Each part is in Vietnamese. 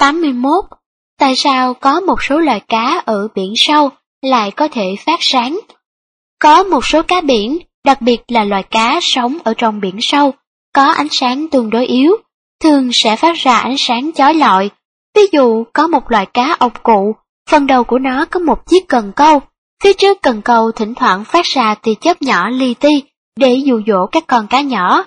81. Tại sao có một số loài cá ở biển sâu lại có thể phát sáng? Có một số cá biển, đặc biệt là loài cá sống ở trong biển sâu, có ánh sáng tương đối yếu, thường sẽ phát ra ánh sáng chói lọi. Ví dụ có một loài cá ốc cụ, phần đầu của nó có một chiếc cần câu, phía trước cần câu thỉnh thoảng phát ra tia chớp nhỏ li ti để dụ dỗ các con cá nhỏ.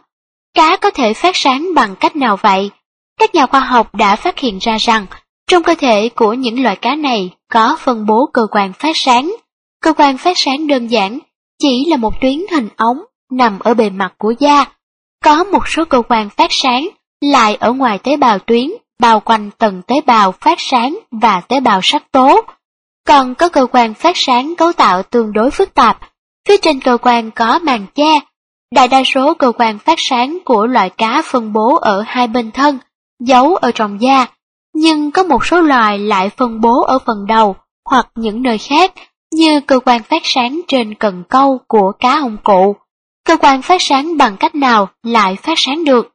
Cá có thể phát sáng bằng cách nào vậy? Các nhà khoa học đã phát hiện ra rằng trong cơ thể của những loài cá này có phân bố cơ quan phát sáng. Cơ quan phát sáng đơn giản chỉ là một tuyến hình ống nằm ở bề mặt của da. Có một số cơ quan phát sáng lại ở ngoài tế bào tuyến, bao quanh tầng tế bào phát sáng và tế bào sắc tố. Còn có cơ quan phát sáng cấu tạo tương đối phức tạp, phía trên cơ quan có màng che. Đại đa số cơ quan phát sáng của loại cá phân bố ở hai bên thân, giấu ở trong da, nhưng có một số loài lại phân bố ở phần đầu hoặc những nơi khác như cơ quan phát sáng trên cần câu của cá hồng cụ. Cơ quan phát sáng bằng cách nào lại phát sáng được?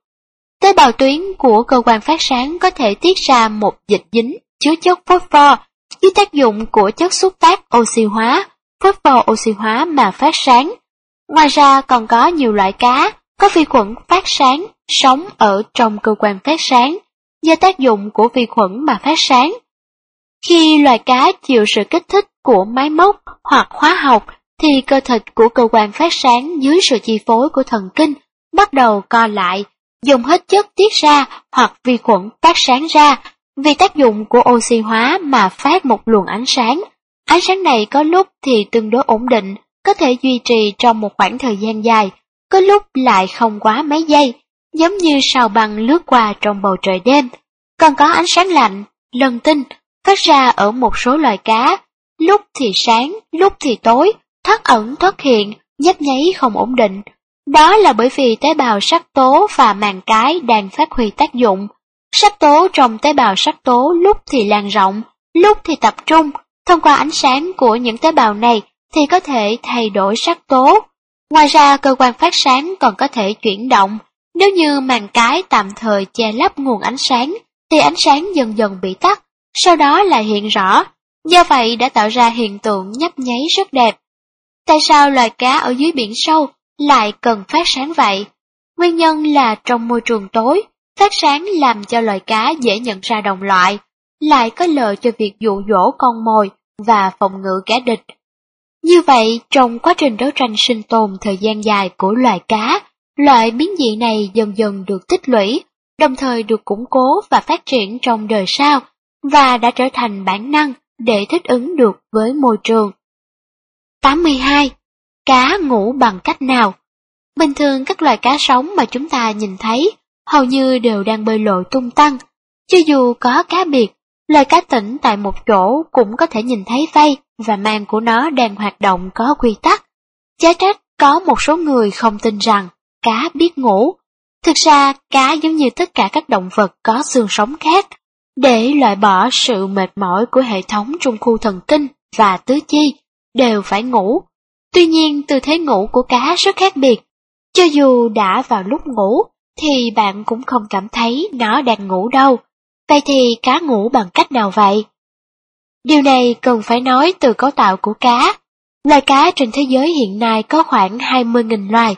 Tế bào tuyến của cơ quan phát sáng có thể tiết ra một dịch dính chứa chất phosphor dưới tác dụng của chất xúc tác oxy hóa, phosphor oxy hóa mà phát sáng. Ngoài ra còn có nhiều loại cá có vi khuẩn phát sáng sống ở trong cơ quan phát sáng do tác dụng của vi khuẩn mà phát sáng. Khi loài cá chịu sự kích thích của máy móc hoặc hóa học thì cơ thịt của cơ quan phát sáng dưới sự chi phối của thần kinh bắt đầu co lại, dùng hết chất tiết ra hoặc vi khuẩn phát sáng ra vì tác dụng của oxy hóa mà phát một luồng ánh sáng. Ánh sáng này có lúc thì tương đối ổn định, có thể duy trì trong một khoảng thời gian dài, có lúc lại không quá mấy giây, giống như sao băng lướt qua trong bầu trời đêm. Còn có ánh sáng lạnh, lần tinh, phát ra ở một số loài cá, lúc thì sáng, lúc thì tối, thoát ẩn thoát hiện, nhấp nháy không ổn định. Đó là bởi vì tế bào sắc tố và màng cái đang phát huy tác dụng. Sắc tố trong tế bào sắc tố lúc thì lan rộng, lúc thì tập trung, thông qua ánh sáng của những tế bào này thì có thể thay đổi sắc tố. Ngoài ra cơ quan phát sáng còn có thể chuyển động, nếu như màng cái tạm thời che lấp nguồn ánh sáng, thì ánh sáng dần dần bị tắt, sau đó lại hiện rõ. Do vậy đã tạo ra hiện tượng nhấp nháy rất đẹp. Tại sao loài cá ở dưới biển sâu lại cần phát sáng vậy? Nguyên nhân là trong môi trường tối, phát sáng làm cho loài cá dễ nhận ra đồng loại, lại có lợi cho việc dụ dỗ con mồi và phòng ngự kẻ địch. Như vậy, trong quá trình đấu tranh sinh tồn thời gian dài của loài cá, Loại biến dị này dần dần được tích lũy, đồng thời được củng cố và phát triển trong đời sau, và đã trở thành bản năng để thích ứng được với môi trường. 82. Cá ngủ bằng cách nào? Bình thường các loài cá sống mà chúng ta nhìn thấy hầu như đều đang bơi lội tung tăng. Cho dù có cá biệt, loài cá tĩnh tại một chỗ cũng có thể nhìn thấy vây và mang của nó đang hoạt động có quy tắc. Chá trách có một số người không tin rằng cá biết ngủ. Thực ra, cá giống như tất cả các động vật có xương sống khác, để loại bỏ sự mệt mỏi của hệ thống trung khu thần kinh và tứ chi, đều phải ngủ. Tuy nhiên, tư thế ngủ của cá rất khác biệt. Cho dù đã vào lúc ngủ, thì bạn cũng không cảm thấy nó đang ngủ đâu. Vậy thì cá ngủ bằng cách nào vậy? Điều này cần phải nói từ cấu tạo của cá. Loài cá trên thế giới hiện nay có khoảng 20.000 loài,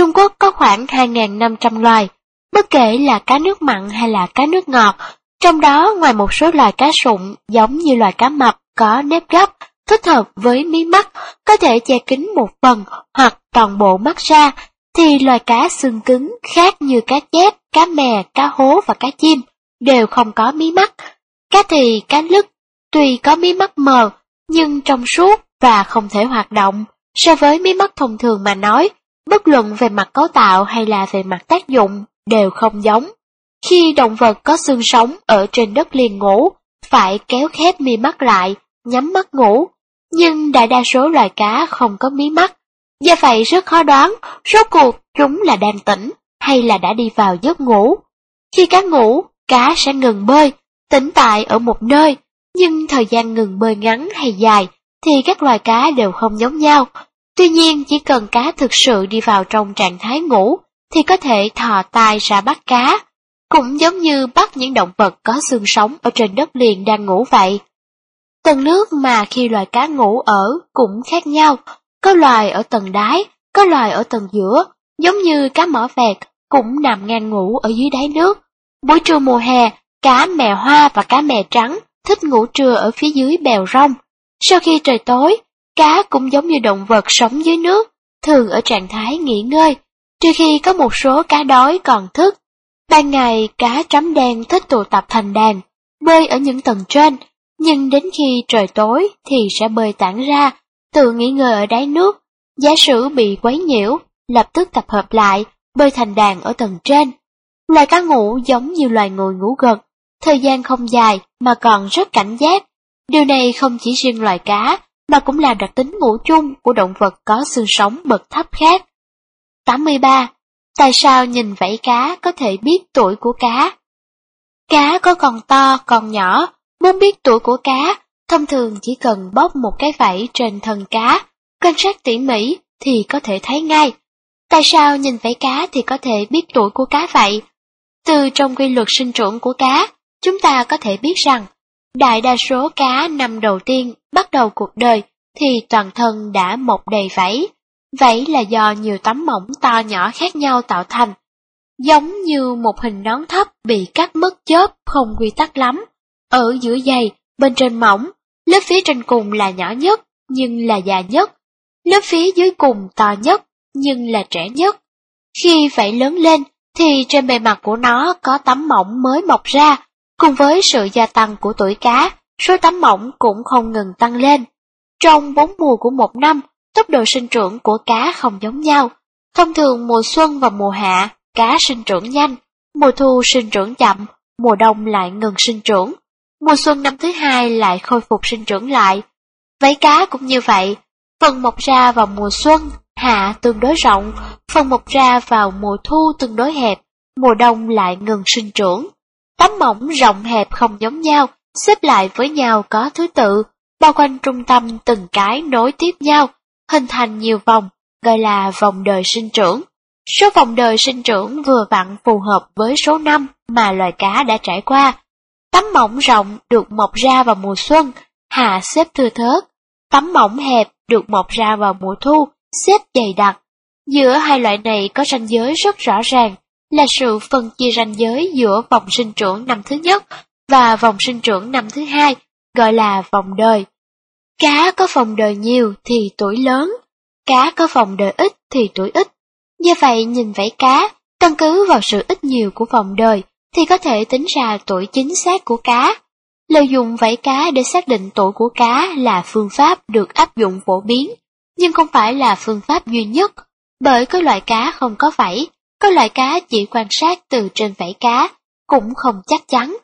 Trung Quốc có khoảng 2.500 loài, bất kể là cá nước mặn hay là cá nước ngọt. Trong đó, ngoài một số loài cá sụn giống như loài cá mập có nếp gấp, thích hợp với mí mắt, có thể che kín một phần hoặc toàn bộ mắt ra, thì loài cá xương cứng khác như cá chép, cá mè, cá hố và cá chim đều không có mí mắt. Cá thì, cá lứt, tuy có mí mắt mờ, nhưng trong suốt và không thể hoạt động. So với mí mắt thông thường mà nói, bất luận về mặt cấu tạo hay là về mặt tác dụng, đều không giống. Khi động vật có xương sống ở trên đất liền ngủ, phải kéo khép mi mắt lại, nhắm mắt ngủ, nhưng đại đa số loài cá không có mí mắt. Do vậy rất khó đoán, rốt cuộc chúng là đang tỉnh hay là đã đi vào giấc ngủ. Khi cá ngủ, cá sẽ ngừng bơi, tỉnh tại ở một nơi, nhưng thời gian ngừng bơi ngắn hay dài thì các loài cá đều không giống nhau, Tuy nhiên chỉ cần cá thực sự đi vào trong trạng thái ngủ thì có thể thò tay ra bắt cá. cũng giống như bắt những động vật có xương sống ở trên đất liền đang ngủ vậy. Tầng nước mà khi loài cá ngủ ở cũng khác nhau, có loài ở tầng đáy, có loài ở tầng giữa, giống như cá mỏ vẹt cũng nằm ngang ngủ ở dưới đáy nước. Buổi trưa mùa hè, cá mè hoa và cá mè trắng thích ngủ trưa ở phía dưới bèo rong. Sau khi trời tối, cá cũng giống như động vật sống dưới nước, thường ở trạng thái nghỉ ngơi, trừ khi có một số cá đói còn thức. Ban ngày, cá trắm đen thích tụ tập thành đàn, bơi ở những tầng trên, nhưng đến khi trời tối thì sẽ bơi tản ra, tự nghỉ ngơi ở đáy nước. Giả sử bị quấy nhiễu, lập tức tập hợp lại, bơi thành đàn ở tầng trên. Loài cá ngủ giống như loài người ngủ gật, thời gian không dài mà còn rất cảnh giác. Điều này không chỉ riêng loài cá, mà cũng là đặc tính ngủ chung của động vật có xương sống bậc thấp khác. 83. Tại sao nhìn vảy cá có thể biết tuổi của cá? Cá có còn to, còn nhỏ, muốn biết tuổi của cá, thông thường chỉ cần bóp một cái vảy trên thân cá, quan sát tỉ mỉ thì có thể thấy ngay. Tại sao nhìn vảy cá thì có thể biết tuổi của cá vậy? Từ trong quy luật sinh trưởng của cá, chúng ta có thể biết rằng, đại đa số cá năm đầu tiên bắt đầu cuộc đời thì toàn thân đã mọc đầy vảy. Vảy là do nhiều tấm mỏng to nhỏ khác nhau tạo thành, giống như một hình nón thấp bị cắt mất chớp không quy tắc lắm. Ở giữa dày, bên trên mỏng, lớp phía trên cùng là nhỏ nhất, nhưng là già nhất. Lớp phía dưới cùng to nhất, nhưng là trẻ nhất. Khi vảy lớn lên, thì trên bề mặt của nó có tấm mỏng mới mọc ra, cùng với sự gia tăng của tuổi cá, số tấm mỏng cũng không ngừng tăng lên. Trong bốn mùa của một năm, tốc độ sinh trưởng của cá không giống nhau. Thông thường mùa xuân và mùa hạ, cá sinh trưởng nhanh, mùa thu sinh trưởng chậm, mùa đông lại ngừng sinh trưởng. Mùa xuân năm thứ hai lại khôi phục sinh trưởng lại. Vảy cá cũng như vậy, phần mọc ra vào mùa xuân, hạ tương đối rộng, phần mọc ra vào mùa thu tương đối hẹp, mùa đông lại ngừng sinh trưởng. Tấm mỏng rộng hẹp không giống nhau, xếp lại với nhau có thứ tự, bao quanh trung tâm từng cái nối tiếp nhau, hình thành nhiều vòng, gọi là vòng đời sinh trưởng. Số vòng đời sinh trưởng vừa vặn phù hợp với số năm mà loài cá đã trải qua. Tấm mỏng rộng được mọc ra vào mùa xuân, hạ xếp thưa thớt. Tấm mỏng hẹp được mọc ra vào mùa thu, xếp dày đặc. Giữa hai loại này có ranh giới rất rõ ràng, là sự phân chia ranh giới giữa vòng sinh trưởng năm thứ nhất và vòng sinh trưởng năm thứ hai, gọi là vòng đời. Cá có vòng đời nhiều thì tuổi lớn, cá có vòng đời ít thì tuổi ít. Do vậy nhìn vảy cá, căn cứ vào sự ít nhiều của vòng đời thì có thể tính ra tuổi chính xác của cá. Lợi dụng vảy cá để xác định tuổi của cá là phương pháp được áp dụng phổ biến, nhưng không phải là phương pháp duy nhất, bởi có loại cá không có vảy, có loại cá chỉ quan sát từ trên vảy cá, cũng không chắc chắn.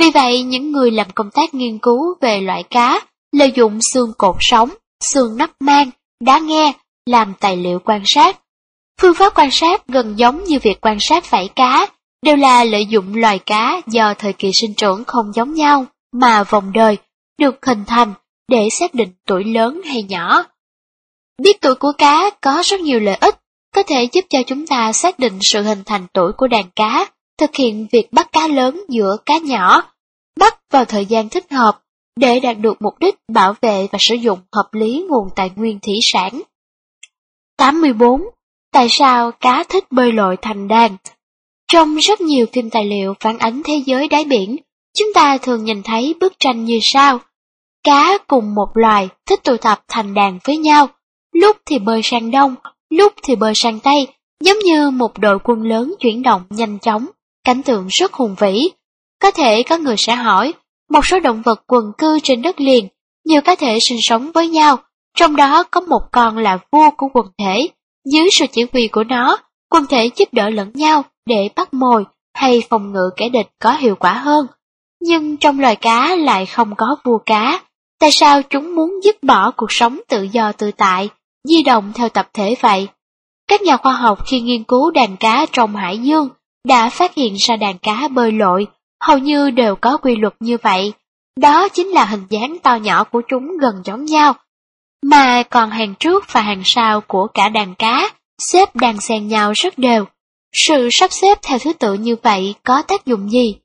Vì vậy, những người làm công tác nghiên cứu về loại cá lợi dụng xương cột sống, xương nắp mang, đá nghe làm tài liệu quan sát. Phương pháp quan sát gần giống như việc quan sát vảy cá, đều là lợi dụng loài cá do thời kỳ sinh trưởng không giống nhau mà vòng đời được hình thành để xác định tuổi lớn hay nhỏ. Biết tuổi của cá có rất nhiều lợi ích, có thể giúp cho chúng ta xác định sự hình thành tuổi của đàn cá, thực hiện việc bắt cá lớn giữa cá nhỏ, bắt vào thời gian thích hợp để đạt được mục đích bảo vệ và sử dụng hợp lý nguồn tài nguyên thủy sản. 84. Tại sao cá thích bơi lội thành đàn? Trong rất nhiều phim tài liệu phản ánh thế giới đáy biển, chúng ta thường nhìn thấy bức tranh như sau. Cá cùng một loài thích tụ tập thành đàn với nhau, lúc thì bơi sang đông, lúc thì bơi sang tây, giống như một đội quân lớn chuyển động nhanh chóng, cảnh tượng rất hùng vĩ. Có thể có người sẽ hỏi, một số động vật quần cư trên đất liền, nhiều cá thể sinh sống với nhau, trong đó có một con là vua của quần thể. Dưới sự chỉ huy của nó, quần thể giúp đỡ lẫn nhau để bắt mồi hay phòng ngự kẻ địch có hiệu quả hơn. Nhưng trong loài cá lại không có vua cá. Tại sao chúng muốn dứt bỏ cuộc sống tự do tự tại, di động theo tập thể vậy? Các nhà khoa học khi nghiên cứu đàn cá trong hải dương đã phát hiện ra đàn cá bơi lội hầu như đều có quy luật như vậy. Đó chính là hình dáng to nhỏ của chúng gần giống nhau, mà còn hàng trước và hàng sau của cả đàn cá xếp đàn xen nhau rất đều. Sự sắp xếp theo thứ tự như vậy có tác dụng gì?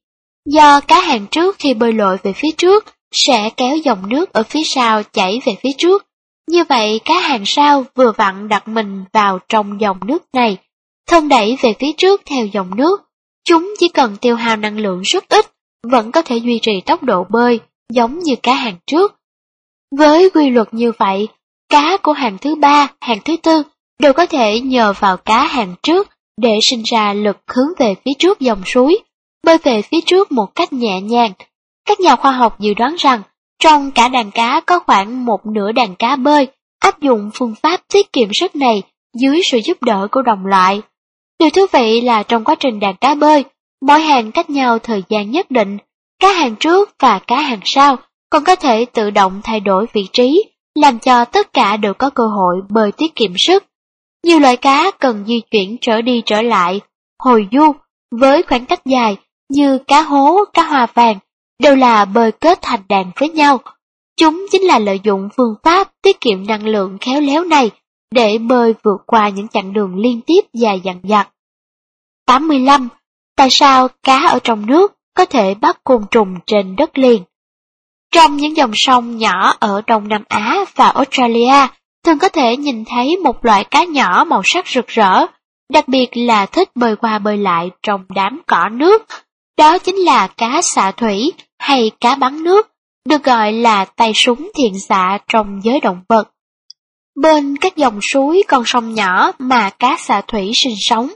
Do cá hàng trước khi bơi lội về phía trước sẽ kéo dòng nước ở phía sau chảy về phía trước. Như vậy cá hàng sau vừa vặn đặt mình vào trong dòng nước này, thân đẩy về phía trước theo dòng nước. Chúng chỉ cần tiêu hao năng lượng rất ít, vẫn có thể duy trì tốc độ bơi, giống như cá hàng trước. Với quy luật như vậy, cá của hàng thứ ba, hàng thứ tư đều có thể nhờ vào cá hàng trước để sinh ra lực hướng về phía trước dòng suối, bơi về phía trước một cách nhẹ nhàng. Các nhà khoa học dự đoán rằng trong cả đàn cá có khoảng một nửa đàn cá bơi áp dụng phương pháp tiết kiệm sức này dưới sự giúp đỡ của đồng loại. Điều thú vị là trong quá trình đàn cá bơi, mỗi hàng cách nhau thời gian nhất định, cá hàng trước và cá hàng sau còn có thể tự động thay đổi vị trí, làm cho tất cả đều có cơ hội bơi tiết kiệm sức. Nhiều loại cá cần di chuyển trở đi trở lại, hồi du, với khoảng cách dài như cá hố, cá hoa vàng, đều là bơi kết thành đàn với nhau. Chúng chính là lợi dụng phương pháp tiết kiệm năng lượng khéo léo này để bơi vượt qua những chặng đường liên tiếp dài dằng dặc. 85. Tại sao cá ở trong nước có thể bắt côn trùng trên đất liền? Trong những dòng sông nhỏ ở Đông Nam Á và Australia, thường có thể nhìn thấy một loại cá nhỏ màu sắc rực rỡ, đặc biệt là thích bơi qua bơi lại trong đám cỏ nước. Đó chính là cá xạ thủy hay cá bắn nước, được gọi là tay súng thiện xạ trong giới động vật. Bên các dòng suối con sông nhỏ mà cá xạ thủy sinh sống,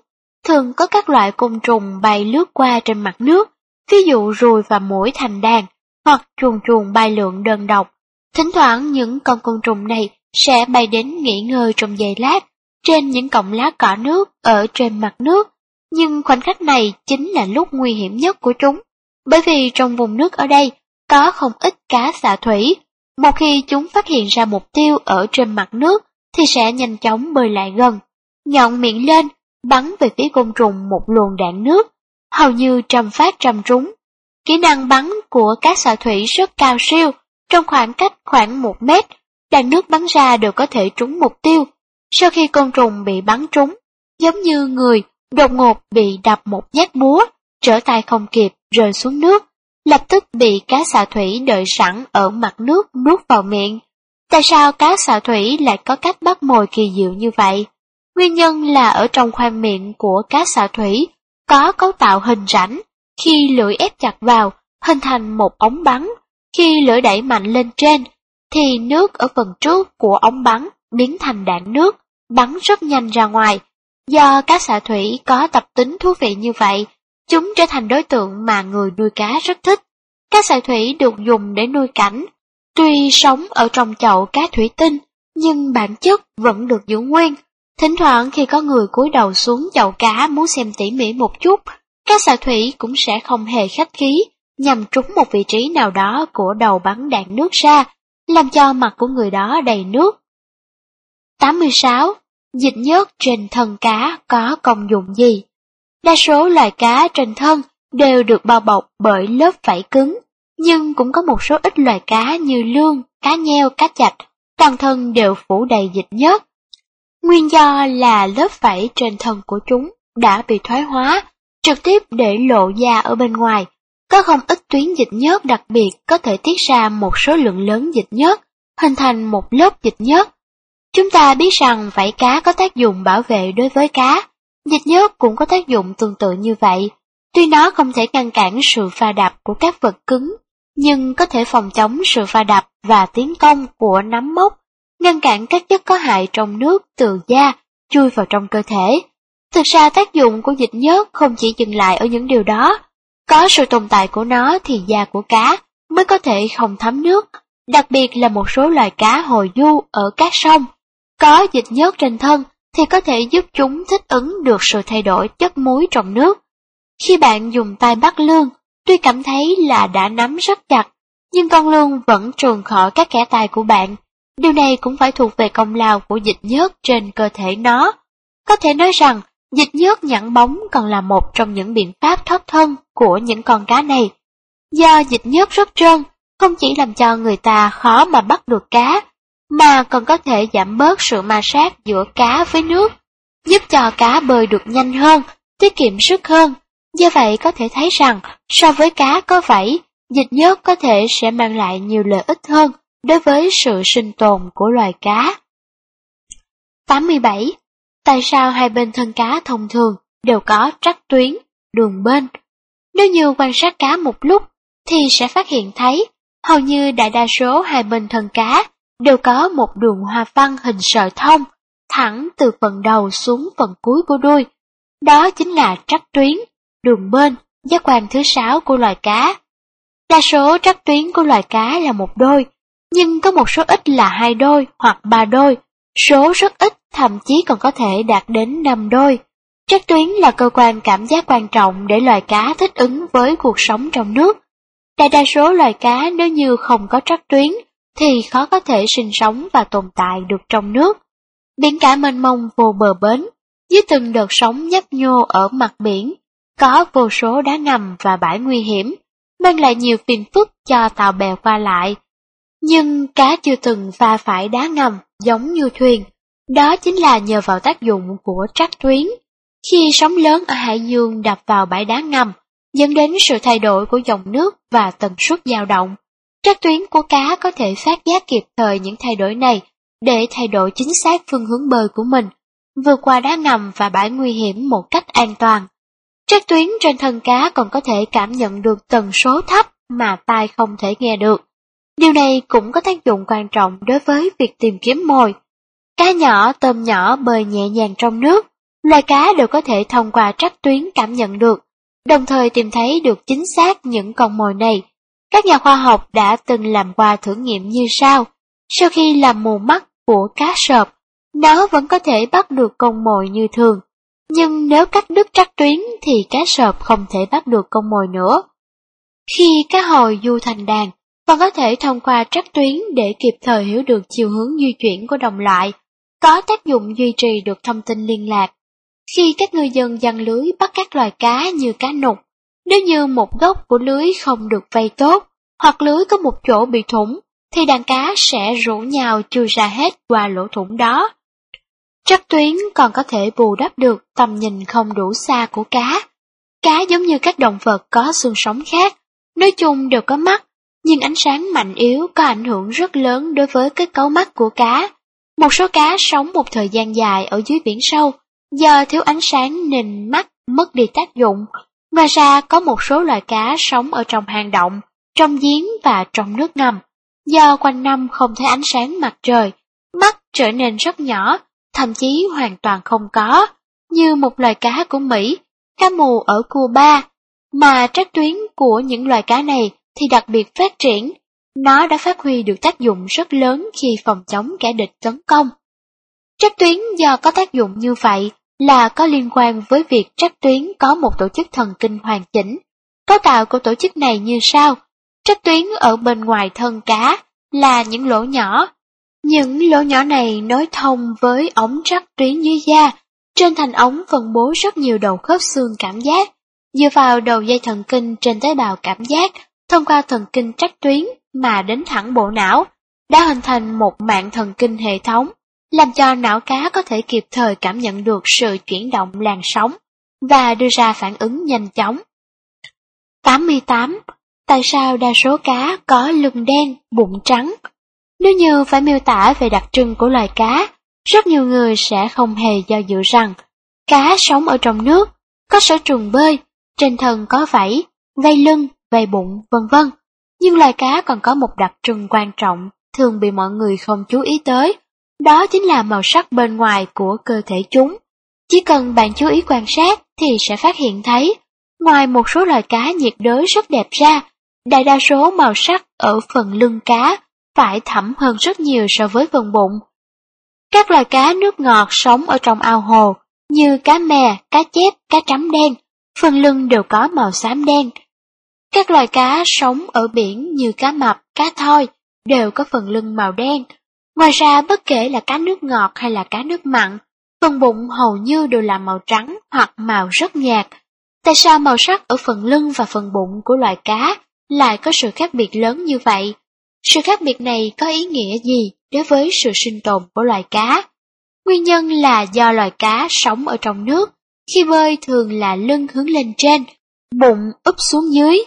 thường có các loại côn trùng bay lướt qua trên mặt nước, ví dụ ruồi và muỗi thành đàn, hoặc chuồn chuồn bay lượn đơn độc. Thỉnh thoảng những con côn trùng này sẽ bay đến nghỉ ngơi trong giây lát trên những cọng lá cỏ nước ở trên mặt nước, nhưng khoảnh khắc này chính là lúc nguy hiểm nhất của chúng, bởi vì trong vùng nước ở đây có không ít cá xạ thủy. Một khi chúng phát hiện ra mục tiêu ở trên mặt nước thì sẽ nhanh chóng bơi lại gần, nhọn miệng lên, bắn về phía côn trùng một luồng đạn nước, hầu như trăm phát trăm trúng. Kỹ năng bắn của các xạ thủy rất cao siêu, trong khoảng cách khoảng một mét, đạn nước bắn ra đều có thể trúng mục tiêu. Sau khi côn trùng bị bắn trúng, giống như người đột ngột bị đập một nhát búa, trở tay không kịp rơi xuống nước, lập tức bị cá xà thủy đợi sẵn ở mặt nước nuốt vào miệng. Tại sao cá xà thủy lại có cách bắt mồi kỳ diệu như vậy? Nguyên nhân là ở trong khoang miệng của cá xà thủy có cấu tạo hình rãnh, khi lưỡi ép chặt vào, hình thành một ống bắn. Khi lưỡi đẩy mạnh lên trên, thì nước ở phần trước của ống bắn biến thành đạn nước, bắn rất nhanh ra ngoài. Do cá xạ thủy có tập tính thú vị như vậy, chúng trở thành đối tượng mà người nuôi cá rất thích. Cá xạ thủy được dùng để nuôi cảnh, tuy sống ở trong chậu cá thủy tinh, nhưng bản chất vẫn được giữ nguyên. Thỉnh thoảng khi có người cúi đầu xuống chậu cá muốn xem tỉ mỉ một chút, các xạ thủy cũng sẽ không hề khách khí, nhằm trúng một vị trí nào đó của đầu bắn đạn nước ra, làm cho mặt của người đó đầy nước. 86. Dịch nhớt trên thân cá có công dụng gì? Đa số loài cá trên thân đều được bao bọc bởi lớp vảy cứng, nhưng cũng có một số ít loài cá như lương, cá nheo, cá chạch, toàn thân đều phủ đầy dịch nhớt. Nguyên do là lớp vảy trên thân của chúng đã bị thoái hóa, trực tiếp để lộ da ở bên ngoài. Có không ít tuyến dịch nhớt đặc biệt có thể tiết ra một số lượng lớn dịch nhớt, hình thành một lớp dịch nhớt. Chúng ta biết rằng vảy cá có tác dụng bảo vệ đối với cá, dịch nhớt cũng có tác dụng tương tự như vậy. Tuy nó không thể ngăn cản sự pha đập của các vật cứng, nhưng có thể phòng chống sự pha đập và tiến công của nấm mốc, ngăn cản các chất có hại trong nước từ da chui vào trong cơ thể. Thực ra tác dụng của dịch nhớt không chỉ dừng lại ở những điều đó. Có sự tồn tại của nó thì da của cá mới có thể không thấm nước, đặc biệt là một số loài cá hồi du ở các sông. Có dịch nhớt trên thân thì có thể giúp chúng thích ứng được sự thay đổi chất muối trong nước. Khi bạn dùng tay bắt lương, tuy cảm thấy là đã nắm rất chặt, nhưng con lương vẫn trườn khỏi các kẻ tay của bạn. Điều này cũng phải thuộc về công lao của dịch nhớt trên cơ thể nó. Có thể nói rằng, Dịch nhớt nhẵn bóng còn là một trong những biện pháp thoát thân của những con cá này. Do dịch nhớt rất trơn, không chỉ làm cho người ta khó mà bắt được cá, mà còn có thể giảm bớt sự ma sát giữa cá với nước, giúp cho cá bơi được nhanh hơn, tiết kiệm sức hơn. Do vậy có thể thấy rằng, so với cá có vảy, dịch nhớt có thể sẽ mang lại nhiều lợi ích hơn đối với sự sinh tồn của loài cá. 87. Tại sao hai bên thân cá thông thường đều có trắc tuyến, đường bên? Nếu như quan sát cá một lúc, thì sẽ phát hiện thấy hầu như đại đa số hai bên thân cá đều có một đường hoa văn hình sợi thông, thẳng từ phần đầu xuống phần cuối của đuôi. Đó chính là trắc tuyến, đường bên, giác quan thứ sáu của loài cá. Đa số trắc tuyến của loài cá là một đôi, nhưng có một số ít là hai đôi hoặc ba đôi, số rất ít thậm chí còn có thể đạt đến năm đôi. Trắc tuyến là cơ quan cảm giác quan trọng để loài cá thích ứng với cuộc sống trong nước. Đại đa số loài cá nếu như không có trắc tuyến thì khó có thể sinh sống và tồn tại được trong nước. Biển cả mênh mông vô bờ bến, dưới từng đợt sóng nhấp nhô ở mặt biển, có vô số đá ngầm và bãi nguy hiểm, mang lại nhiều phiền phức cho tàu bè qua lại. Nhưng cá chưa từng va phải đá ngầm giống như thuyền, đó chính là nhờ vào tác dụng của trắc tuyến. Khi sóng lớn ở hải dương đập vào bãi đá ngầm, dẫn đến sự thay đổi của dòng nước và tần suất dao động. Trắc tuyến của cá có thể phát giác kịp thời những thay đổi này để thay đổi chính xác phương hướng bơi của mình, vượt qua đá ngầm và bãi nguy hiểm một cách an toàn. Trắc tuyến trên thân cá còn có thể cảm nhận được tần số thấp mà tai không thể nghe được. Điều này cũng có tác dụng quan trọng đối với việc tìm kiếm mồi. Cá nhỏ, tôm nhỏ bơi nhẹ nhàng trong nước, loài cá đều có thể thông qua trắc tuyến cảm nhận được, đồng thời tìm thấy được chính xác những con mồi này. Các nhà khoa học đã từng làm qua thử nghiệm như sau. Sau khi làm mù mắt của cá sợp, nó vẫn có thể bắt được con mồi như thường. Nhưng nếu cắt đứt trắc tuyến thì cá sợp không thể bắt được con mồi nữa. Khi cá hồi du thành đàn, còn có thể thông qua trắc tuyến để kịp thời hiểu được chiều hướng di chuyển của đồng loại, có tác dụng duy trì được thông tin liên lạc. Khi các ngư dân giăng lưới bắt các loài cá như cá nục, nếu như một góc của lưới không được vây tốt, hoặc lưới có một chỗ bị thủng, thì đàn cá sẽ rủ nhào chui ra hết qua lỗ thủng đó. Trắc tuyến còn có thể bù đắp được tầm nhìn không đủ xa của cá. Cá giống như các động vật có xương sống khác, nói chung đều có mắt, nhưng ánh sáng mạnh yếu có ảnh hưởng rất lớn đối với kết cấu mắt của cá. Một số cá sống một thời gian dài ở dưới biển sâu, do thiếu ánh sáng nên mắt mất đi tác dụng. Ngoài ra có một số loài cá sống ở trong hang động, trong giếng và trong nước ngầm. Do quanh năm không thấy ánh sáng mặt trời, mắt trở nên rất nhỏ, thậm chí hoàn toàn không có, như một loài cá của Mỹ, cá mù ở Cuba. Mà trắc tuyến của những loài cá này thì đặc biệt phát triển, nó đã phát huy được tác dụng rất lớn khi phòng chống kẻ địch tấn công. Trắc tuyến do có tác dụng như vậy là có liên quan với việc trắc tuyến có một tổ chức thần kinh hoàn chỉnh. Cấu tạo của tổ chức này như sau, trắc tuyến ở bên ngoài thân cá là những lỗ nhỏ. Những lỗ nhỏ này nối thông với ống trắc tuyến dưới da, trên thành ống phân bố rất nhiều đầu khớp xương cảm giác. Dựa vào đầu dây thần kinh trên tế bào cảm giác thông qua thần kinh trắc tuyến mà đến thẳng bộ não, đã hình thành một mạng thần kinh hệ thống, làm cho não cá có thể kịp thời cảm nhận được sự chuyển động làn sóng và đưa ra phản ứng nhanh chóng. 88. Tại sao đa số cá có lưng đen, bụng trắng? Nếu như phải miêu tả về đặc trưng của loài cá, rất nhiều người sẽ không hề do dự rằng cá sống ở trong nước, có sở trường bơi, trên thân có vảy, vây lưng vây bụng, vân vân. Nhưng loài cá còn có một đặc trưng quan trọng, thường bị mọi người không chú ý tới, đó chính là màu sắc bên ngoài của cơ thể chúng. Chỉ cần bạn chú ý quan sát thì sẽ phát hiện thấy, ngoài một số loài cá nhiệt đới rất đẹp ra, đại đa số màu sắc ở phần lưng cá phải thẳm hơn rất nhiều so với phần bụng. Các loài cá nước ngọt sống ở trong ao hồ, như cá mè, cá chép, cá trắm đen, phần lưng đều có màu xám đen, các loài cá sống ở biển như cá mập, cá thoi đều có phần lưng màu đen. Ngoài ra bất kể là cá nước ngọt hay là cá nước mặn, phần bụng hầu như đều là màu trắng hoặc màu rất nhạt. Tại sao màu sắc ở phần lưng và phần bụng của loài cá lại có sự khác biệt lớn như vậy? Sự khác biệt này có ý nghĩa gì đối với sự sinh tồn của loài cá? Nguyên nhân là do loài cá sống ở trong nước, Khi bơi thường là lưng hướng lên trên, bụng úp xuống dưới.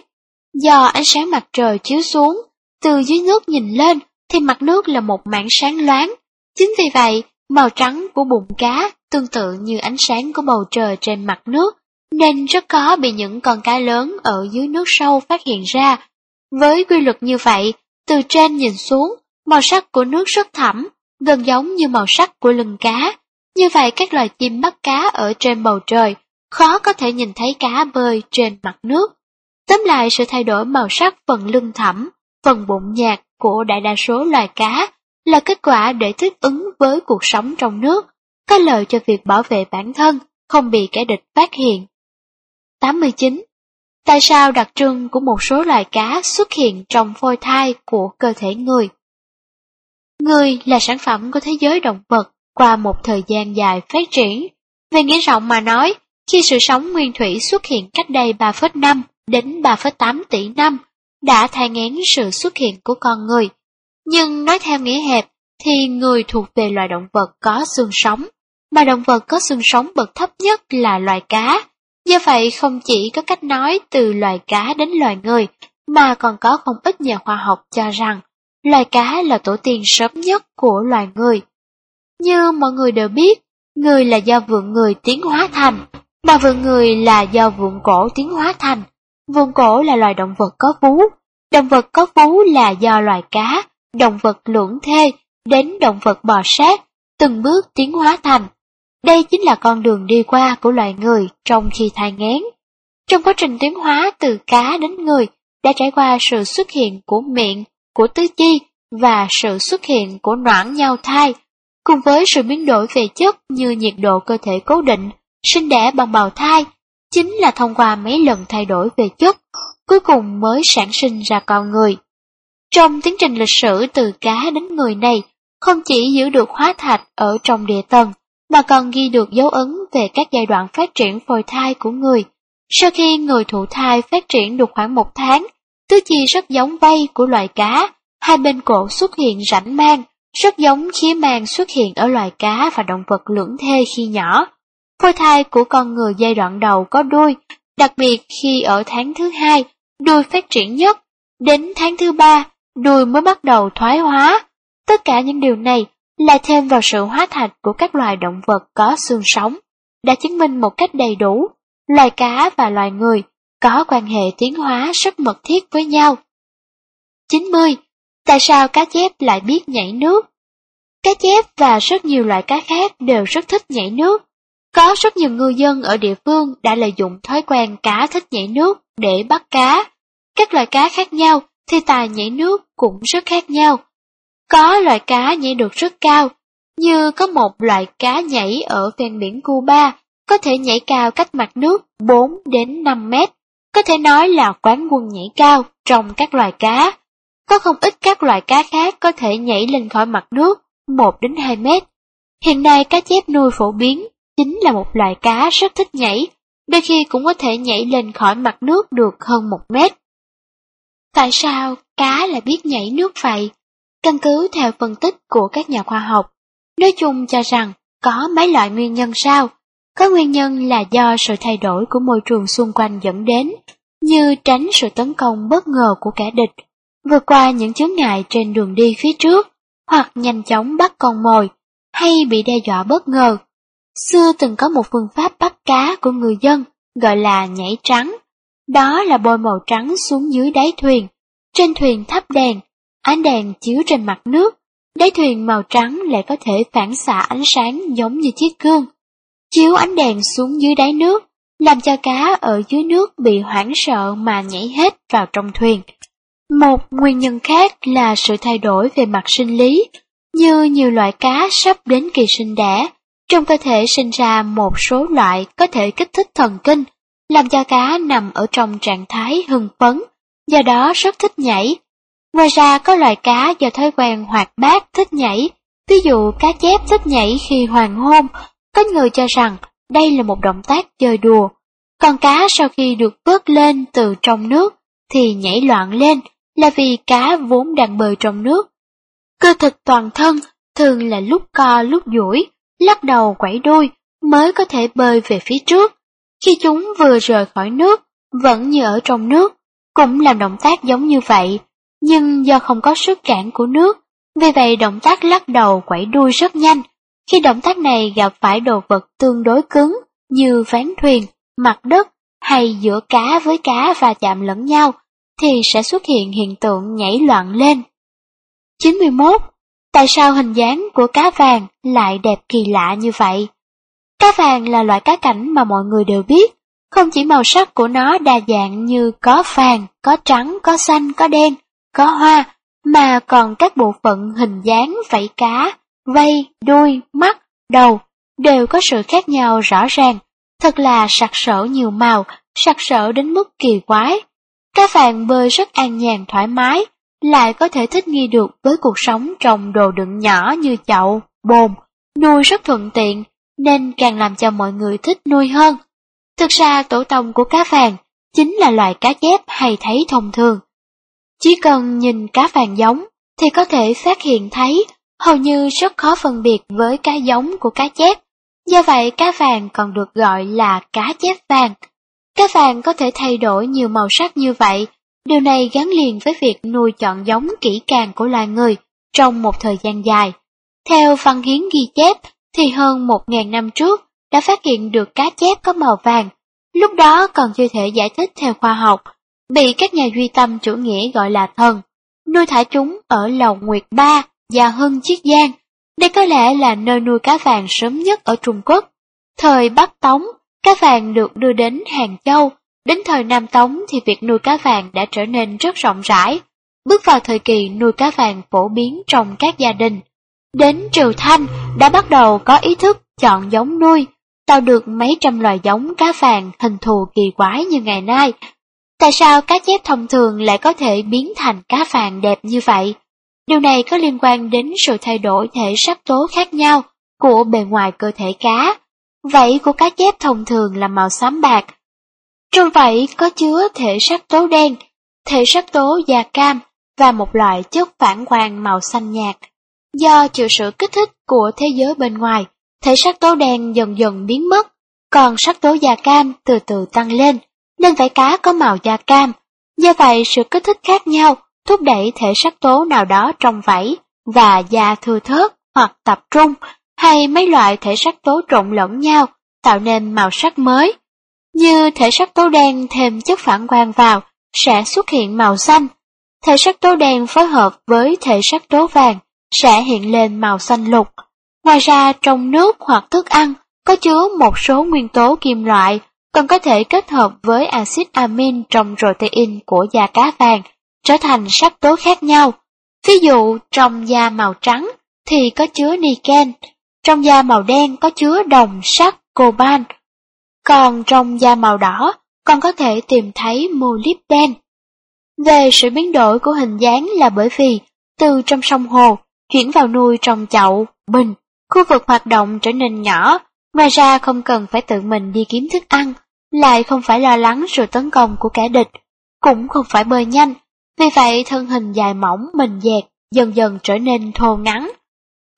Do ánh sáng mặt trời chiếu xuống, từ dưới nước nhìn lên thì mặt nước là một mảng sáng loáng. Chính vì vậy, màu trắng của bụng cá tương tự như ánh sáng của bầu trời trên mặt nước, nên rất khó bị những con cá lớn ở dưới nước sâu phát hiện ra. Với quy luật như vậy, từ trên nhìn xuống, màu sắc của nước rất thẳm, gần giống như màu sắc của lưng cá. Như vậy các loài chim bắt cá ở trên bầu trời, khó có thể nhìn thấy cá bơi trên mặt nước. Tóm lại sự thay đổi màu sắc phần lưng thẳm, phần bụng nhạt của đại đa số loài cá là kết quả để thích ứng với cuộc sống trong nước, có lợi cho việc bảo vệ bản thân, không bị kẻ địch phát hiện. 89. Tại sao đặc trưng của một số loài cá xuất hiện trong phôi thai của cơ thể người? Người là sản phẩm của thế giới động vật qua một thời gian dài phát triển. Về nghĩa rộng mà nói, khi sự sống nguyên thủy xuất hiện cách đây 3,5 đến 3,8 tỷ năm, đã thay ngén sự xuất hiện của con người. Nhưng nói theo nghĩa hẹp, thì người thuộc về loài động vật có xương sống, mà động vật có xương sống bậc thấp nhất là loài cá. Do vậy không chỉ có cách nói từ loài cá đến loài người, mà còn có không ít nhà khoa học cho rằng loài cá là tổ tiên sớm nhất của loài người. Như mọi người đều biết, người là do vượn người tiến hóa thành, mà vượn người là do vượn cổ tiến hóa thành. Vượn cổ là loài động vật có vú, động vật có vú là do loài cá, động vật lưỡng thê, đến động vật bò sát, từng bước tiến hóa thành. Đây chính là con đường đi qua của loài người trong khi thai nghén. Trong quá trình tiến hóa từ cá đến người, đã trải qua sự xuất hiện của miệng, của tứ chi và sự xuất hiện của noãn nhau thai, cùng với sự biến đổi về chất như nhiệt độ cơ thể cố định, sinh đẻ bằng bào thai, chính là thông qua mấy lần thay đổi về chất, cuối cùng mới sản sinh ra con người. Trong tiến trình lịch sử từ cá đến người này, không chỉ giữ được hóa thạch ở trong địa tầng, mà còn ghi được dấu ấn về các giai đoạn phát triển phôi thai của người. Sau khi người thụ thai phát triển được khoảng một tháng, tứ chi rất giống vây của loài cá, hai bên cổ xuất hiện rãnh mang, rất giống khía mang xuất hiện ở loài cá và động vật lưỡng thê khi nhỏ. Phôi thai của con người giai đoạn đầu có đuôi, đặc biệt khi ở tháng thứ hai, đuôi phát triển nhất, đến tháng thứ ba, đuôi mới bắt đầu thoái hóa. Tất cả những điều này lại thêm vào sự hóa thạch của các loài động vật có xương sống, đã chứng minh một cách đầy đủ, loài cá và loài người có quan hệ tiến hóa rất mật thiết với nhau. 90. Tại sao cá chép lại biết nhảy nước? Cá chép và rất nhiều loại cá khác đều rất thích nhảy nước. Có rất nhiều ngư dân ở địa phương đã lợi dụng thói quen cá thích nhảy nước để bắt cá. Các loài cá khác nhau thì tài nhảy nước cũng rất khác nhau. Có loại cá nhảy được rất cao, như có một loại cá nhảy ở ven biển Cuba có thể nhảy cao cách mặt nước 4 đến 5 mét, có thể nói là quán quân nhảy cao trong các loài cá. Có không ít các loài cá khác có thể nhảy lên khỏi mặt nước 1 đến 2 mét. Hiện nay cá chép nuôi phổ biến chính là một loài cá rất thích nhảy, đôi khi cũng có thể nhảy lên khỏi mặt nước được hơn 1 mét. Tại sao cá lại biết nhảy nước vậy? Căn cứ theo phân tích của các nhà khoa học, nói chung cho rằng có mấy loại nguyên nhân sau. Có nguyên nhân là do sự thay đổi của môi trường xung quanh dẫn đến, như tránh sự tấn công bất ngờ của kẻ địch, vượt qua những chướng ngại trên đường đi phía trước, hoặc nhanh chóng bắt con mồi, hay bị đe dọa bất ngờ. Xưa từng có một phương pháp bắt cá của người dân, gọi là nhảy trắng. Đó là bôi màu trắng xuống dưới đáy thuyền. Trên thuyền thắp đèn, ánh đèn chiếu trên mặt nước, đáy thuyền màu trắng lại có thể phản xạ ánh sáng giống như chiếc gương. Chiếu ánh đèn xuống dưới đáy nước, làm cho cá ở dưới nước bị hoảng sợ mà nhảy hết vào trong thuyền. Một nguyên nhân khác là sự thay đổi về mặt sinh lý, như nhiều loại cá sắp đến kỳ sinh đẻ, trong cơ thể sinh ra một số loại có thể kích thích thần kinh, làm cho cá nằm ở trong trạng thái hưng phấn, do đó rất thích nhảy. Ngoài ra có loài cá do thói quen hoạt bát thích nhảy, ví dụ cá chép thích nhảy khi hoàng hôn, có người cho rằng đây là một động tác chơi đùa. Còn cá sau khi được vớt lên từ trong nước thì nhảy loạn lên là vì cá vốn đang bơi trong nước. Cơ thịt toàn thân thường là lúc co lúc duỗi, lắc đầu quẩy đuôi, mới có thể bơi về phía trước. Khi chúng vừa rời khỏi nước, vẫn như ở trong nước, cũng làm động tác giống như vậy, nhưng do không có sức cản của nước, vì vậy động tác lắc đầu quẩy đuôi rất nhanh. Khi động tác này gặp phải đồ vật tương đối cứng như ván thuyền, mặt đất hay giữa cá với cá và chạm lẫn nhau, thì sẽ xuất hiện hiện tượng nhảy loạn lên. 91. Tại sao hình dáng của cá vàng lại đẹp kỳ lạ như vậy? Cá vàng là loại cá cảnh mà mọi người đều biết, không chỉ màu sắc của nó đa dạng như có vàng, có trắng, có xanh, có đen, có hoa, mà còn các bộ phận hình dáng vảy cá, vây, đuôi, mắt, đầu đều có sự khác nhau rõ ràng, thật là sặc sỡ nhiều màu, sặc sỡ đến mức kỳ quái. Cá vàng bơi rất an nhàn thoải mái, lại có thể thích nghi được với cuộc sống trong đồ đựng nhỏ như chậu, bồn, nuôi rất thuận tiện, nên càng làm cho mọi người thích nuôi hơn. Thực ra tổ tông của cá vàng chính là loài cá chép hay thấy thông thường. Chỉ cần nhìn cá vàng giống thì có thể phát hiện thấy hầu như rất khó phân biệt với cá giống của cá chép. Do vậy cá vàng còn được gọi là cá chép vàng. Cá vàng có thể thay đổi nhiều màu sắc như vậy, điều này gắn liền với việc nuôi chọn giống kỹ càng của loài người trong một thời gian dài. Theo văn hiến ghi chép thì hơn 1.000 năm trước đã phát hiện được cá chép có màu vàng, lúc đó còn chưa thể giải thích theo khoa học, bị các nhà duy tâm chủ nghĩa gọi là thần, nuôi thả chúng ở lầu Nguyệt Ba và Hưng Chiết Giang. Đây có lẽ là nơi nuôi cá vàng sớm nhất ở Trung Quốc. Thời Bắc Tống, cá vàng được đưa đến Hàng Châu, đến thời Nam Tống thì việc nuôi cá vàng đã trở nên rất rộng rãi. Bước vào thời kỳ nuôi cá vàng phổ biến trong các gia đình. Đến Triều Thanh đã bắt đầu có ý thức chọn giống nuôi, tạo được mấy trăm loài giống cá vàng hình thù kỳ quái như ngày nay. Tại sao cá chép thông thường lại có thể biến thành cá vàng đẹp như vậy? Điều này có liên quan đến sự thay đổi thể sắc tố khác nhau của bề ngoài cơ thể cá. Vảy của cá chép thông thường là màu xám bạc. Trong vảy có chứa thể sắc tố đen, thể sắc tố da cam và một loại chất phản quang màu xanh nhạt. Do chịu sự kích thích của thế giới bên ngoài, thể sắc tố đen dần dần biến mất, còn sắc tố da cam từ từ tăng lên, nên vảy cá có màu da cam. Do vậy, sự kích thích khác nhau thúc đẩy thể sắc tố nào đó trong vảy và da thừa thớt hoặc tập trung hay mấy loại thể sắc tố trộn lẫn nhau tạo nên màu sắc mới. Như thể sắc tố đen thêm chất phản quang vào sẽ xuất hiện màu xanh. Thể sắc tố đen phối hợp với thể sắc tố vàng sẽ hiện lên màu xanh lục. Ngoài ra, trong nước hoặc thức ăn có chứa một số nguyên tố kim loại còn có thể kết hợp với axit amin trong protein của da cá vàng trở thành sắc tố khác nhau. Ví dụ trong da màu trắng thì có chứa niken, trong da màu đen có chứa đồng, sắt, coban, còn trong da màu đỏ còn có thể tìm thấy molybden. Về sự biến đổi của hình dáng là bởi vì từ trong sông hồ chuyển vào nuôi trong chậu, bình, khu vực hoạt động trở nên nhỏ, ngoài ra không cần phải tự mình đi kiếm thức ăn, lại không phải lo lắng sự tấn công của kẻ địch, cũng không phải bơi nhanh, vì vậy thân hình dài mỏng mình dẹt dần dần trở nên thô ngắn.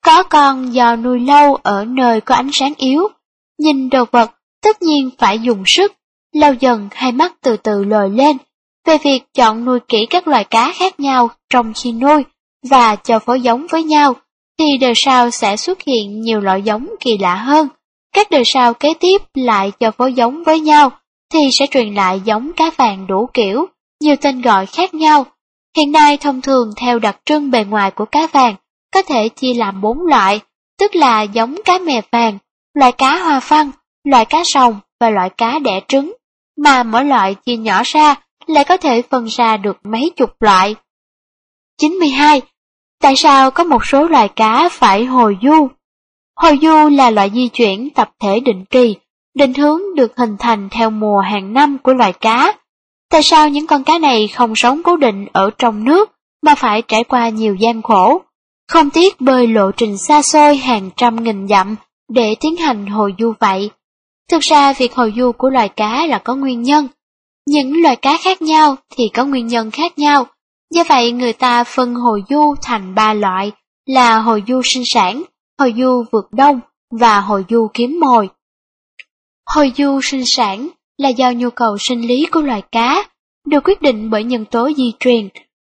Có con do nuôi lâu ở nơi có ánh sáng yếu, nhìn đồ vật tất nhiên phải dùng sức, lâu dần hai mắt từ từ lồi lên. Về việc chọn nuôi kỹ các loài cá khác nhau trong khi nuôi và cho phối giống với nhau, thì đời sau sẽ xuất hiện nhiều loại giống kỳ lạ hơn. Các đời sau kế tiếp lại cho phối giống với nhau, thì sẽ truyền lại giống cá vàng đủ kiểu, nhiều tên gọi khác nhau. Hiện nay thông thường theo đặc trưng bề ngoài của cá vàng, có thể chia làm bốn loại, tức là giống cá mè vàng, loại cá hoa văn, loại cá sồng và loại cá đẻ trứng, mà mỗi loại chia nhỏ ra lại có thể phân ra được mấy chục loại. 92. Tại sao có một số loài cá phải hồi du? Hồi du là loại di chuyển tập thể định kỳ, định hướng được hình thành theo mùa hàng năm của loài cá, Tại sao những con cá này không sống cố định ở trong nước mà phải trải qua nhiều gian khổ, không tiếc bơi lộ trình xa xôi hàng trăm nghìn dặm để tiến hành hồi du vậy? Thực ra việc hồi du của loài cá là có nguyên nhân. Những loài cá khác nhau thì có nguyên nhân khác nhau. Do vậy người ta phân hồi du thành ba loại là hồi du sinh sản, hồi du vượt đông và hồi du kiếm mồi. Hồi du sinh sản là do nhu cầu sinh lý của loài cá, được quyết định bởi nhân tố di truyền.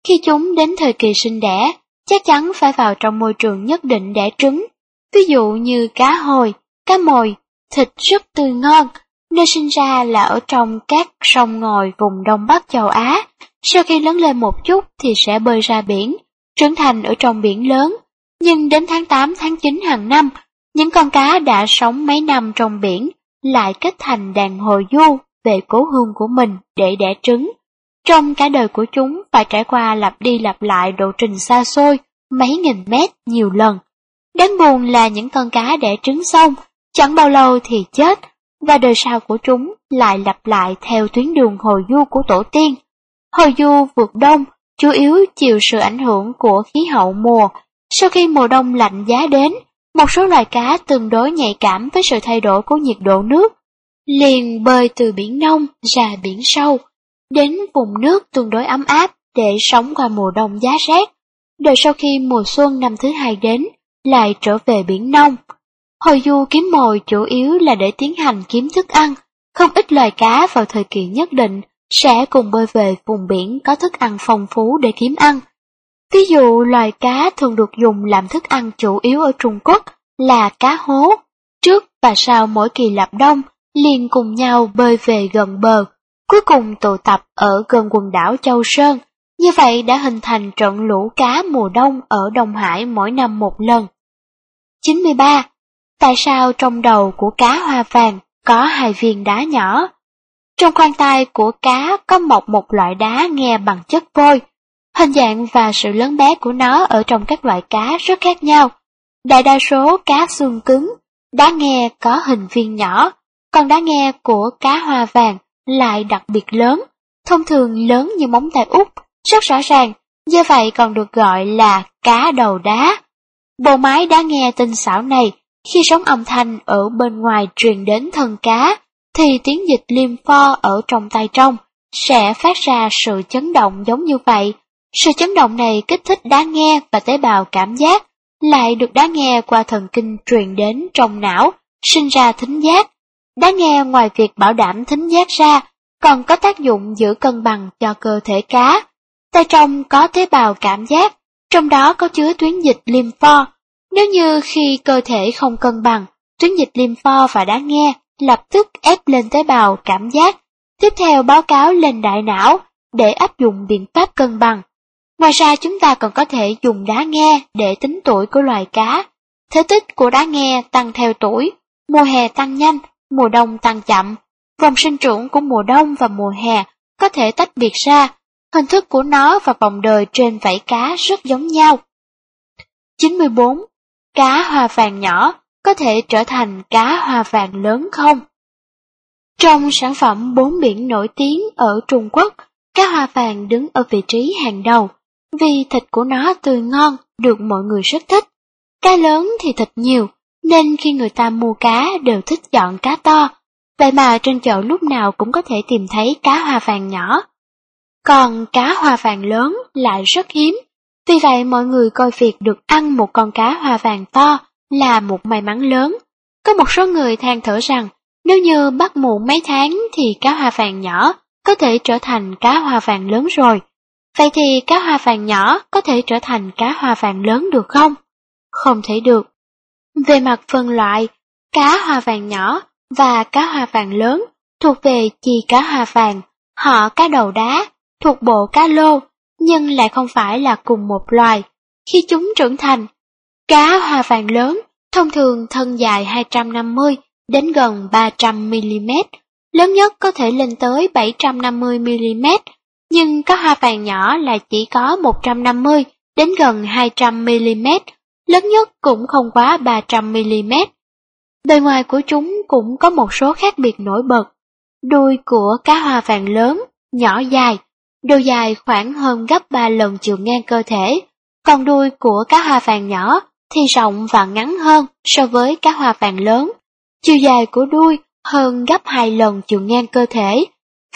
Khi chúng đến thời kỳ sinh đẻ, chắc chắn phải vào trong môi trường nhất định đẻ trứng. Ví dụ như cá hồi, cá mồi, thịt rất tươi ngon, nơi sinh ra là ở trong các sông ngòi vùng Đông Bắc châu Á. Sau khi lớn lên một chút thì sẽ bơi ra biển, trưởng thành ở trong biển lớn. Nhưng đến tháng 8 tháng 9 hàng năm, những con cá đã sống mấy năm trong biển lại kết thành đàn hồi du về cố hương của mình để đẻ trứng. Trong cả đời của chúng phải trải qua lặp đi lặp lại độ trình xa xôi, mấy nghìn mét nhiều lần. Đáng buồn là những con cá đẻ trứng xong, chẳng bao lâu thì chết, và đời sau của chúng lại lặp lại theo tuyến đường hồi du của tổ tiên. Hồi du vượt đông, chủ yếu chịu sự ảnh hưởng của khí hậu mùa. Sau khi mùa đông lạnh giá đến, một số loài cá tương đối nhạy cảm với sự thay đổi của nhiệt độ nước, liền bơi từ biển nông ra biển sâu, đến vùng nước tương đối ấm áp để sống qua mùa đông giá rét. Đợi sau khi mùa xuân năm thứ hai đến, lại trở về biển nông. Hồi du kiếm mồi chủ yếu là để tiến hành kiếm thức ăn, không ít loài cá vào thời kỳ nhất định sẽ cùng bơi về vùng biển có thức ăn phong phú để kiếm ăn. Ví dụ loài cá thường được dùng làm thức ăn chủ yếu ở Trung Quốc là cá hố. Trước và sau mỗi kỳ lập đông, liền cùng nhau bơi về gần bờ, cuối cùng tụ tập ở gần quần đảo Châu Sơn. Như vậy đã hình thành trận lũ cá mùa đông ở Đông Hải mỗi năm một lần. 93. Tại sao trong đầu của cá hoa vàng có hai viên đá nhỏ? Trong khoang tay của cá có mọc một loại đá nghe bằng chất vôi. Hình dạng và sự lớn bé của nó ở trong các loại cá rất khác nhau. Đại đa số cá xương cứng, đá nghe có hình viên nhỏ, còn đá nghe của cá hoa vàng lại đặc biệt lớn, thông thường lớn như móng tay út, rất rõ ràng, do vậy còn được gọi là cá đầu đá. Bộ máy đá nghe tinh xảo này, khi sóng âm thanh ở bên ngoài truyền đến thân cá, thì tiếng dịch liêm pho ở trong tay trong sẽ phát ra sự chấn động giống như vậy. Sự chấn động này kích thích đá nghe và tế bào cảm giác, lại được đá nghe qua thần kinh truyền đến trong não, sinh ra thính giác. Đá nghe ngoài việc bảo đảm thính giác ra, còn có tác dụng giữ cân bằng cho cơ thể cá. Tay trong có tế bào cảm giác, trong đó có chứa tuyến dịch lympho. Nếu như khi cơ thể không cân bằng, tuyến dịch lympho và đá nghe lập tức ép lên tế bào cảm giác, tiếp theo báo cáo lên đại não để áp dụng biện pháp cân bằng. Ngoài ra chúng ta còn có thể dùng đá nghe để tính tuổi của loài cá. Thể tích của đá nghe tăng theo tuổi, mùa hè tăng nhanh, mùa đông tăng chậm. Vòng sinh trưởng của mùa đông và mùa hè có thể tách biệt ra, hình thức của nó và vòng đời trên vảy cá rất giống nhau. 94. Cá hoa vàng nhỏ có thể trở thành cá hoa vàng lớn không? Trong sản phẩm bốn biển nổi tiếng ở Trung Quốc, cá hoa vàng đứng ở vị trí hàng đầu vì thịt của nó tươi ngon, được mọi người rất thích. Cá lớn thì thịt nhiều, nên khi người ta mua cá đều thích chọn cá to, vậy mà trên chợ lúc nào cũng có thể tìm thấy cá hoa vàng nhỏ. Còn cá hoa vàng lớn lại rất hiếm, vì vậy mọi người coi việc được ăn một con cá hoa vàng to là một may mắn lớn. Có một số người than thở rằng nếu như bắt muộn mấy tháng thì cá hoa vàng nhỏ có thể trở thành cá hoa vàng lớn rồi. Vậy thì cá hoa vàng nhỏ có thể trở thành cá hoa vàng lớn được không? Không thể được. Về mặt phân loại, cá hoa vàng nhỏ và cá hoa vàng lớn thuộc về chi cá hoa vàng, họ cá đầu đá, thuộc bộ cá lô, nhưng lại không phải là cùng một loài. Khi chúng trưởng thành, cá hoa vàng lớn thông thường thân dài 250 đến gần 300 mm, lớn nhất có thể lên tới 750 mm, nhưng có hoa vàng nhỏ là chỉ có 150 đến gần 200 mm, lớn nhất cũng không quá 300 mm. Bề ngoài của chúng cũng có một số khác biệt nổi bật. Đuôi của cá hoa vàng lớn, nhỏ dài, đuôi dài khoảng hơn gấp 3 lần chiều ngang cơ thể, còn đuôi của cá hoa vàng nhỏ thì rộng và ngắn hơn so với cá hoa vàng lớn. Chiều dài của đuôi hơn gấp 2 lần chiều ngang cơ thể.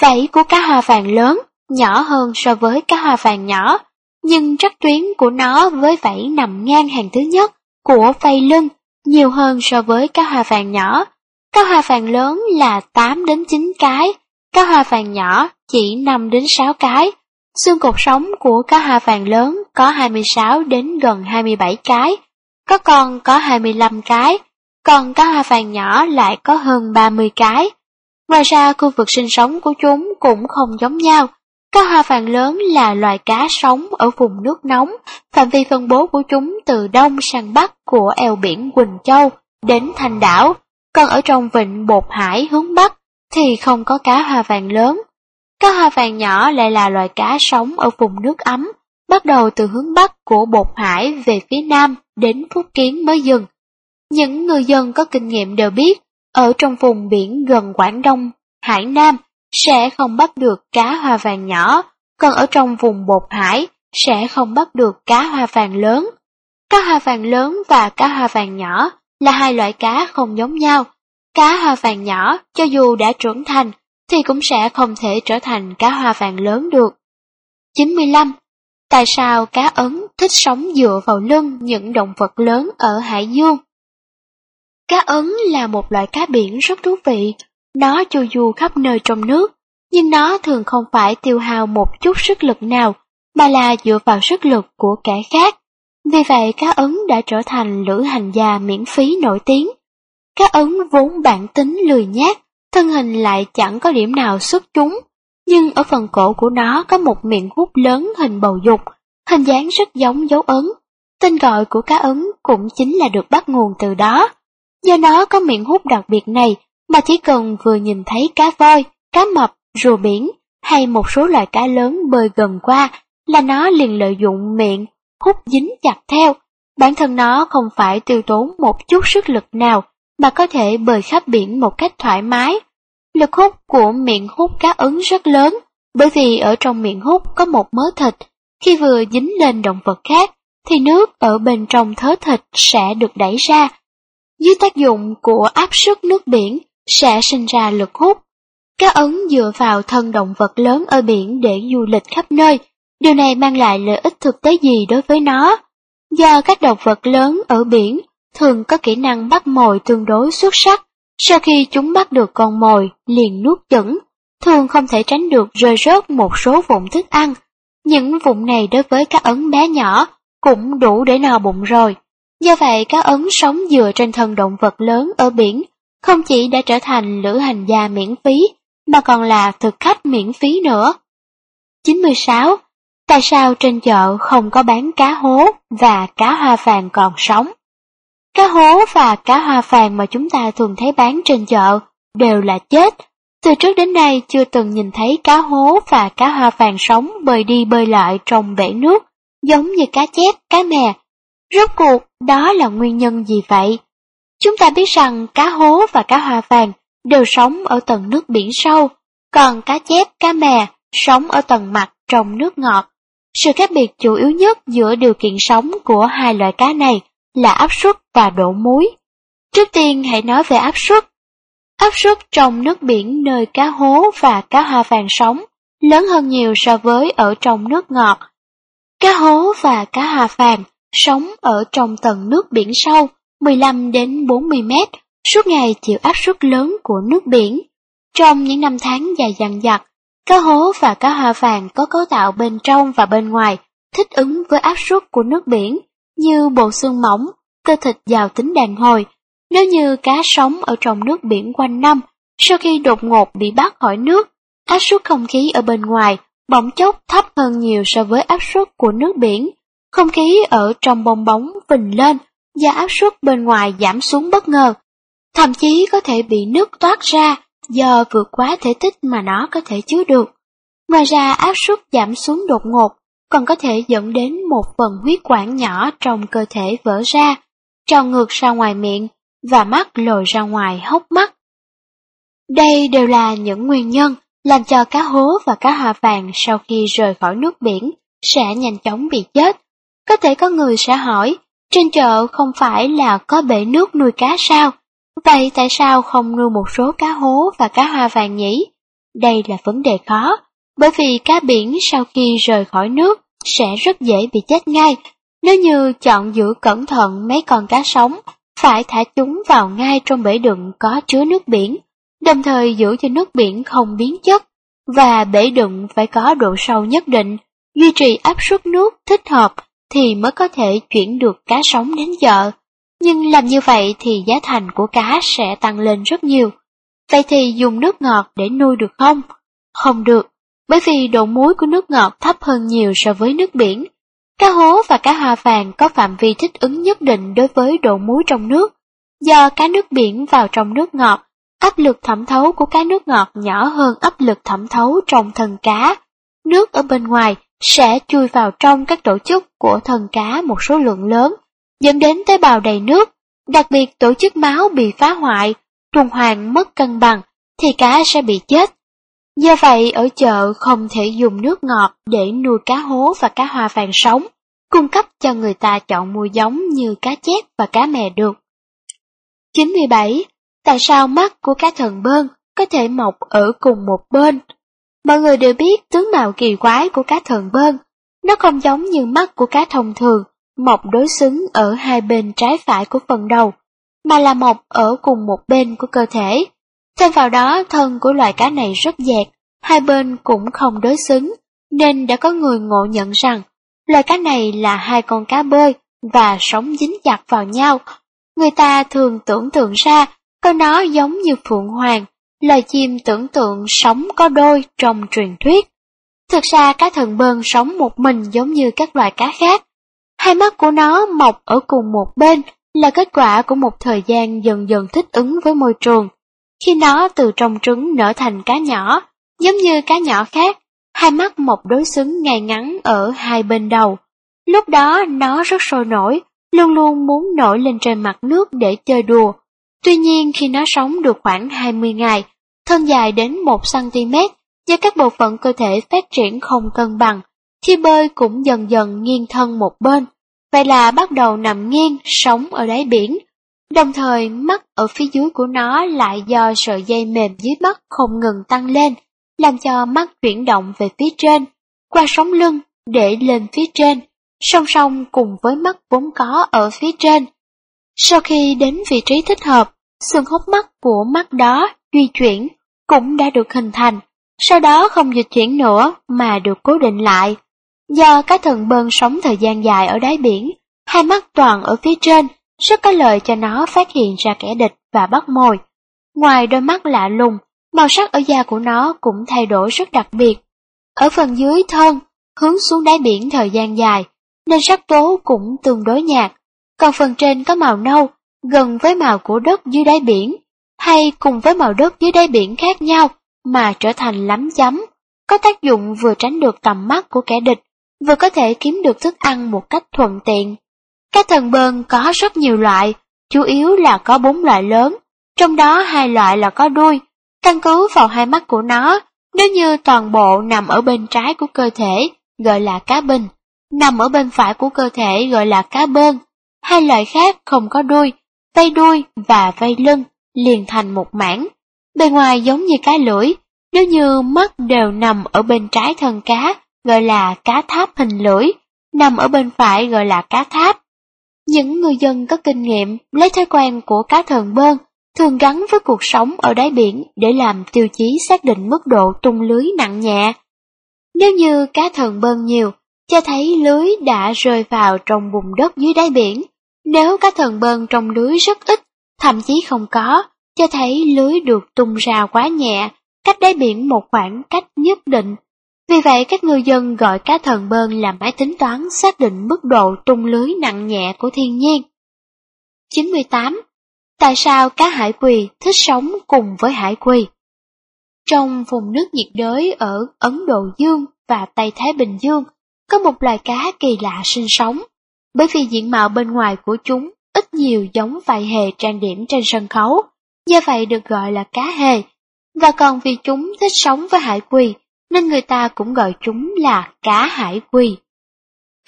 Vảy của cá hoa vàng lớn nhỏ hơn so với cá hoa vàng nhỏ, nhưng trắc tuyến của nó với vảy nằm ngang hàng thứ nhất của vây lưng nhiều hơn so với cá hoa vàng nhỏ. Cá hoa vàng lớn là 8 đến 9 cái, cá hoa vàng nhỏ chỉ 5 đến 6 cái. Xương cột sống của cá hoa vàng lớn có 26 đến gần 27 cái, có con có 25 cái, còn cá hoa vàng nhỏ lại có hơn 30 cái. Ngoài ra khu vực sinh sống của chúng cũng không giống nhau. Cá hoa vàng lớn là loài cá sống ở vùng nước nóng, phạm vi phân bố của chúng từ đông sang bắc của eo biển Quỳnh Châu đến Thành Đảo, còn ở trong vịnh Bột Hải hướng bắc thì không có cá hoa vàng lớn. Cá hoa vàng nhỏ lại là loài cá sống ở vùng nước ấm, bắt đầu từ hướng bắc của Bột Hải về phía nam đến Phúc Kiến mới dừng. Những người dân có kinh nghiệm đều biết, ở trong vùng biển gần Quảng Đông, Hải Nam sẽ không bắt được cá hoa vàng nhỏ, còn ở trong vùng Bột Hải sẽ không bắt được cá hoa vàng lớn. Cá hoa vàng lớn và cá hoa vàng nhỏ là hai loại cá không giống nhau. Cá hoa vàng nhỏ, cho dù đã trưởng thành, thì cũng sẽ không thể trở thành cá hoa vàng lớn được. 95. Tại sao cá ấn thích sống dựa vào lưng những động vật lớn ở hải dương? Cá ấn là một loại cá biển rất thú vị, nó chu du khắp nơi trong nước, nhưng nó thường không phải tiêu hao một chút sức lực nào, mà là dựa vào sức lực của kẻ khác. Vì vậy cá ấn đã trở thành lữ hành gia miễn phí nổi tiếng. Cá ấn vốn bản tính lười nhát, thân hình lại chẳng có điểm nào xuất chúng, nhưng ở phần cổ của nó có một miệng hút lớn hình bầu dục, hình dáng rất giống dấu ấn. Tên gọi của cá ấn cũng chính là được bắt nguồn từ đó. Do nó có miệng hút đặc biệt này mà chỉ cần vừa nhìn thấy cá voi, cá mập, rùa biển hay một số loại cá lớn bơi gần qua là nó liền lợi dụng miệng hút dính chặt theo. Bản thân nó không phải tiêu tốn một chút sức lực nào mà có thể bơi khắp biển một cách thoải mái. Lực hút của miệng hút cá ấn rất lớn, bởi vì ở trong miệng hút có một mớ thịt, khi vừa dính lên động vật khác, thì nước ở bên trong thớ thịt sẽ được đẩy ra. Dưới tác dụng của áp suất nước biển sẽ sinh ra lực hút. Cá ấn dựa vào thân động vật lớn ở biển để du lịch khắp nơi, điều này mang lại lợi ích thực tế gì đối với nó? Do các động vật lớn ở biển thường có kỹ năng bắt mồi tương đối xuất sắc, sau khi chúng bắt được con mồi liền nuốt chửng, thường không thể tránh được rơi rớt một số vụn thức ăn. Những vụn này đối với cá ấn bé nhỏ cũng đủ để no bụng rồi. Do vậy cá ấn sống dựa trên thân động vật lớn ở biển không chỉ đã trở thành lữ hành gia miễn phí, mà còn là thực khách miễn phí nữa. 96. Tại sao trên chợ không có bán cá hố và cá hoa vàng còn sống? Cá hố và cá hoa vàng mà chúng ta thường thấy bán trên chợ đều là chết. Từ trước đến nay chưa từng nhìn thấy cá hố và cá hoa vàng sống bơi đi bơi lại trong bể nước, giống như cá chép, cá mè. Rốt cuộc, đó là nguyên nhân gì vậy? Chúng ta biết rằng cá hố và cá hoa vàng đều sống ở tầng nước biển sâu, còn cá chép, cá mè sống ở tầng mặt trong nước ngọt. Sự khác biệt chủ yếu nhất giữa điều kiện sống của hai loại cá này là áp suất và độ muối. Trước tiên hãy nói về áp suất. Áp suất trong nước biển nơi cá hố và cá hoa vàng sống lớn hơn nhiều so với ở trong nước ngọt. Cá hố và cá hoa vàng sống ở trong tầng nước biển sâu 15 đến 40 mét, suốt ngày chịu áp suất lớn của nước biển. Trong những năm tháng dài dằng dặc, cá hố và cá hoa vàng có cấu tạo bên trong và bên ngoài thích ứng với áp suất của nước biển, như bộ xương mỏng, cơ thịt giàu tính đàn hồi. Nếu như cá sống ở trong nước biển quanh năm, sau khi đột ngột bị bắt khỏi nước, áp suất không khí ở bên ngoài bỗng chốc thấp hơn nhiều so với áp suất của nước biển. Không khí ở trong bong bóng phình lên do áp suất bên ngoài giảm xuống bất ngờ, thậm chí có thể bị nước toát ra do vượt quá thể tích mà nó có thể chứa được. Ngoài ra áp suất giảm xuống đột ngột còn có thể dẫn đến một phần huyết quản nhỏ trong cơ thể vỡ ra, trào ngược ra ngoài miệng và mắt lồi ra ngoài hốc mắt. Đây đều là những nguyên nhân làm cho cá hố và cá hoa vàng sau khi rời khỏi nước biển sẽ nhanh chóng bị chết. Có thể có người sẽ hỏi, trên chợ không phải là có bể nước nuôi cá sao? Vậy tại sao không nuôi một số cá hố và cá hoa vàng nhỉ? Đây là vấn đề khó, bởi vì cá biển sau khi rời khỏi nước sẽ rất dễ bị chết ngay. Nếu như chọn giữ cẩn thận mấy con cá sống phải thả chúng vào ngay trong bể đựng có chứa nước biển, đồng thời giữ cho nước biển không biến chất, và bể đựng phải có độ sâu nhất định, duy trì áp suất nước thích hợp thì mới có thể chuyển được cá sống đến chợ. Nhưng làm như vậy thì giá thành của cá sẽ tăng lên rất nhiều. Vậy thì dùng nước ngọt để nuôi được không? Không được, bởi vì độ muối của nước ngọt thấp hơn nhiều so với nước biển. Cá hố và cá hoa vàng có phạm vi thích ứng nhất định đối với độ muối trong nước. Do cá nước biển vào trong nước ngọt, áp lực thẩm thấu của cá nước ngọt nhỏ hơn áp lực thẩm thấu trong thân cá. Nước ở bên ngoài sẽ chui vào trong các tổ chức của thân cá một số lượng lớn, dẫn đến tế bào đầy nước, đặc biệt tổ chức máu bị phá hoại, tuần hoàn mất cân bằng, thì cá sẽ bị chết. Do vậy ở chợ không thể dùng nước ngọt để nuôi cá hố và cá hoa vàng sống, cung cấp cho người ta chọn mua giống như cá chép và cá mè được. 97. Tại sao mắt của cá thần bơn có thể mọc ở cùng một bên? Mọi người đều biết tướng mạo kỳ quái của cá thần bơn. Nó không giống như mắt của cá thông thường, mọc đối xứng ở hai bên trái phải của phần đầu, mà là mọc ở cùng một bên của cơ thể. Thêm vào đó, thân của loài cá này rất dẹt, hai bên cũng không đối xứng, nên đã có người ngộ nhận rằng loài cá này là hai con cá bơi và sống dính chặt vào nhau. Người ta thường tưởng tượng ra con nó giống như phượng hoàng, loài chim tưởng tượng sống có đôi trong truyền thuyết. Thực ra cá thần bơn sống một mình giống như các loài cá khác. Hai mắt của nó mọc ở cùng một bên là kết quả của một thời gian dần dần thích ứng với môi trường. Khi nó từ trong trứng nở thành cá nhỏ, giống như cá nhỏ khác, hai mắt mọc đối xứng ngay ngắn ở hai bên đầu. Lúc đó nó rất sôi nổi, luôn luôn muốn nổi lên trên mặt nước để chơi đùa. Tuy nhiên khi nó sống được khoảng 20 ngày, thân dài đến 1cm, do các bộ phận cơ thể phát triển không cân bằng, khi bơi cũng dần dần nghiêng thân một bên, vậy là bắt đầu nằm nghiêng, sống ở đáy biển. Đồng thời mắt ở phía dưới của nó lại do sợi dây mềm dưới mắt không ngừng tăng lên, làm cho mắt chuyển động về phía trên, qua sống lưng để lên phía trên, song song cùng với mắt vốn có ở phía trên. Sau khi đến vị trí thích hợp, xương hốc mắt của mắt đó di chuyển cũng đã được hình thành, sau đó không dịch chuyển nữa mà được cố định lại. Do cá thần bơn sống thời gian dài ở đáy biển, hai mắt toàn ở phía trên, rất có lợi cho nó phát hiện ra kẻ địch và bắt mồi. Ngoài đôi mắt lạ lùng, màu sắc ở da của nó cũng thay đổi rất đặc biệt. Ở phần dưới thân, hướng xuống đáy biển thời gian dài, nên sắc tố cũng tương đối nhạt, còn phần trên có màu nâu, gần với màu của đất dưới đáy biển, hay cùng với màu đất dưới đáy biển khác nhau mà trở thành lắm chấm, có tác dụng vừa tránh được tầm mắt của kẻ địch, vừa có thể kiếm được thức ăn một cách thuận tiện. Các thần bơn có rất nhiều loại, chủ yếu là có bốn loại lớn, trong đó hai loại là có đuôi, căn cứ vào hai mắt của nó, nếu như toàn bộ nằm ở bên trái của cơ thể, gọi là cá bình, nằm ở bên phải của cơ thể gọi là cá bơn. Hai loại khác không có đuôi, vây đuôi và vây lưng liền thành một mảng. Bề ngoài giống như cá lưỡi, nếu như mắt đều nằm ở bên trái thân cá, gọi là cá tháp hình lưỡi, nằm ở bên phải gọi là cá tháp. Những người dân có kinh nghiệm lấy thói quen của cá thần bơn thường gắn với cuộc sống ở đáy biển để làm tiêu chí xác định mức độ tung lưới nặng nhẹ. Nếu như cá thần bơn nhiều, cho thấy lưới đã rơi vào trong bùn đất dưới đáy biển. Nếu cá thần bơn trong lưới rất ít, thậm chí không có, cho thấy lưới được tung ra quá nhẹ, cách đáy biển một khoảng cách nhất định. Vì vậy các ngư dân gọi cá thần bơn là máy tính toán xác định mức độ tung lưới nặng nhẹ của thiên nhiên. 98. Tại sao cá hải quỳ thích sống cùng với hải quỳ? Trong vùng nước nhiệt đới ở Ấn Độ Dương và Tây Thái Bình Dương, có một loài cá kỳ lạ sinh sống, bởi vì diện mạo bên ngoài của chúng ít nhiều giống vài hề trang điểm trên sân khấu, do vậy được gọi là cá hề. Và còn vì chúng thích sống với hải quỳ, nên người ta cũng gọi chúng là cá hải quỳ.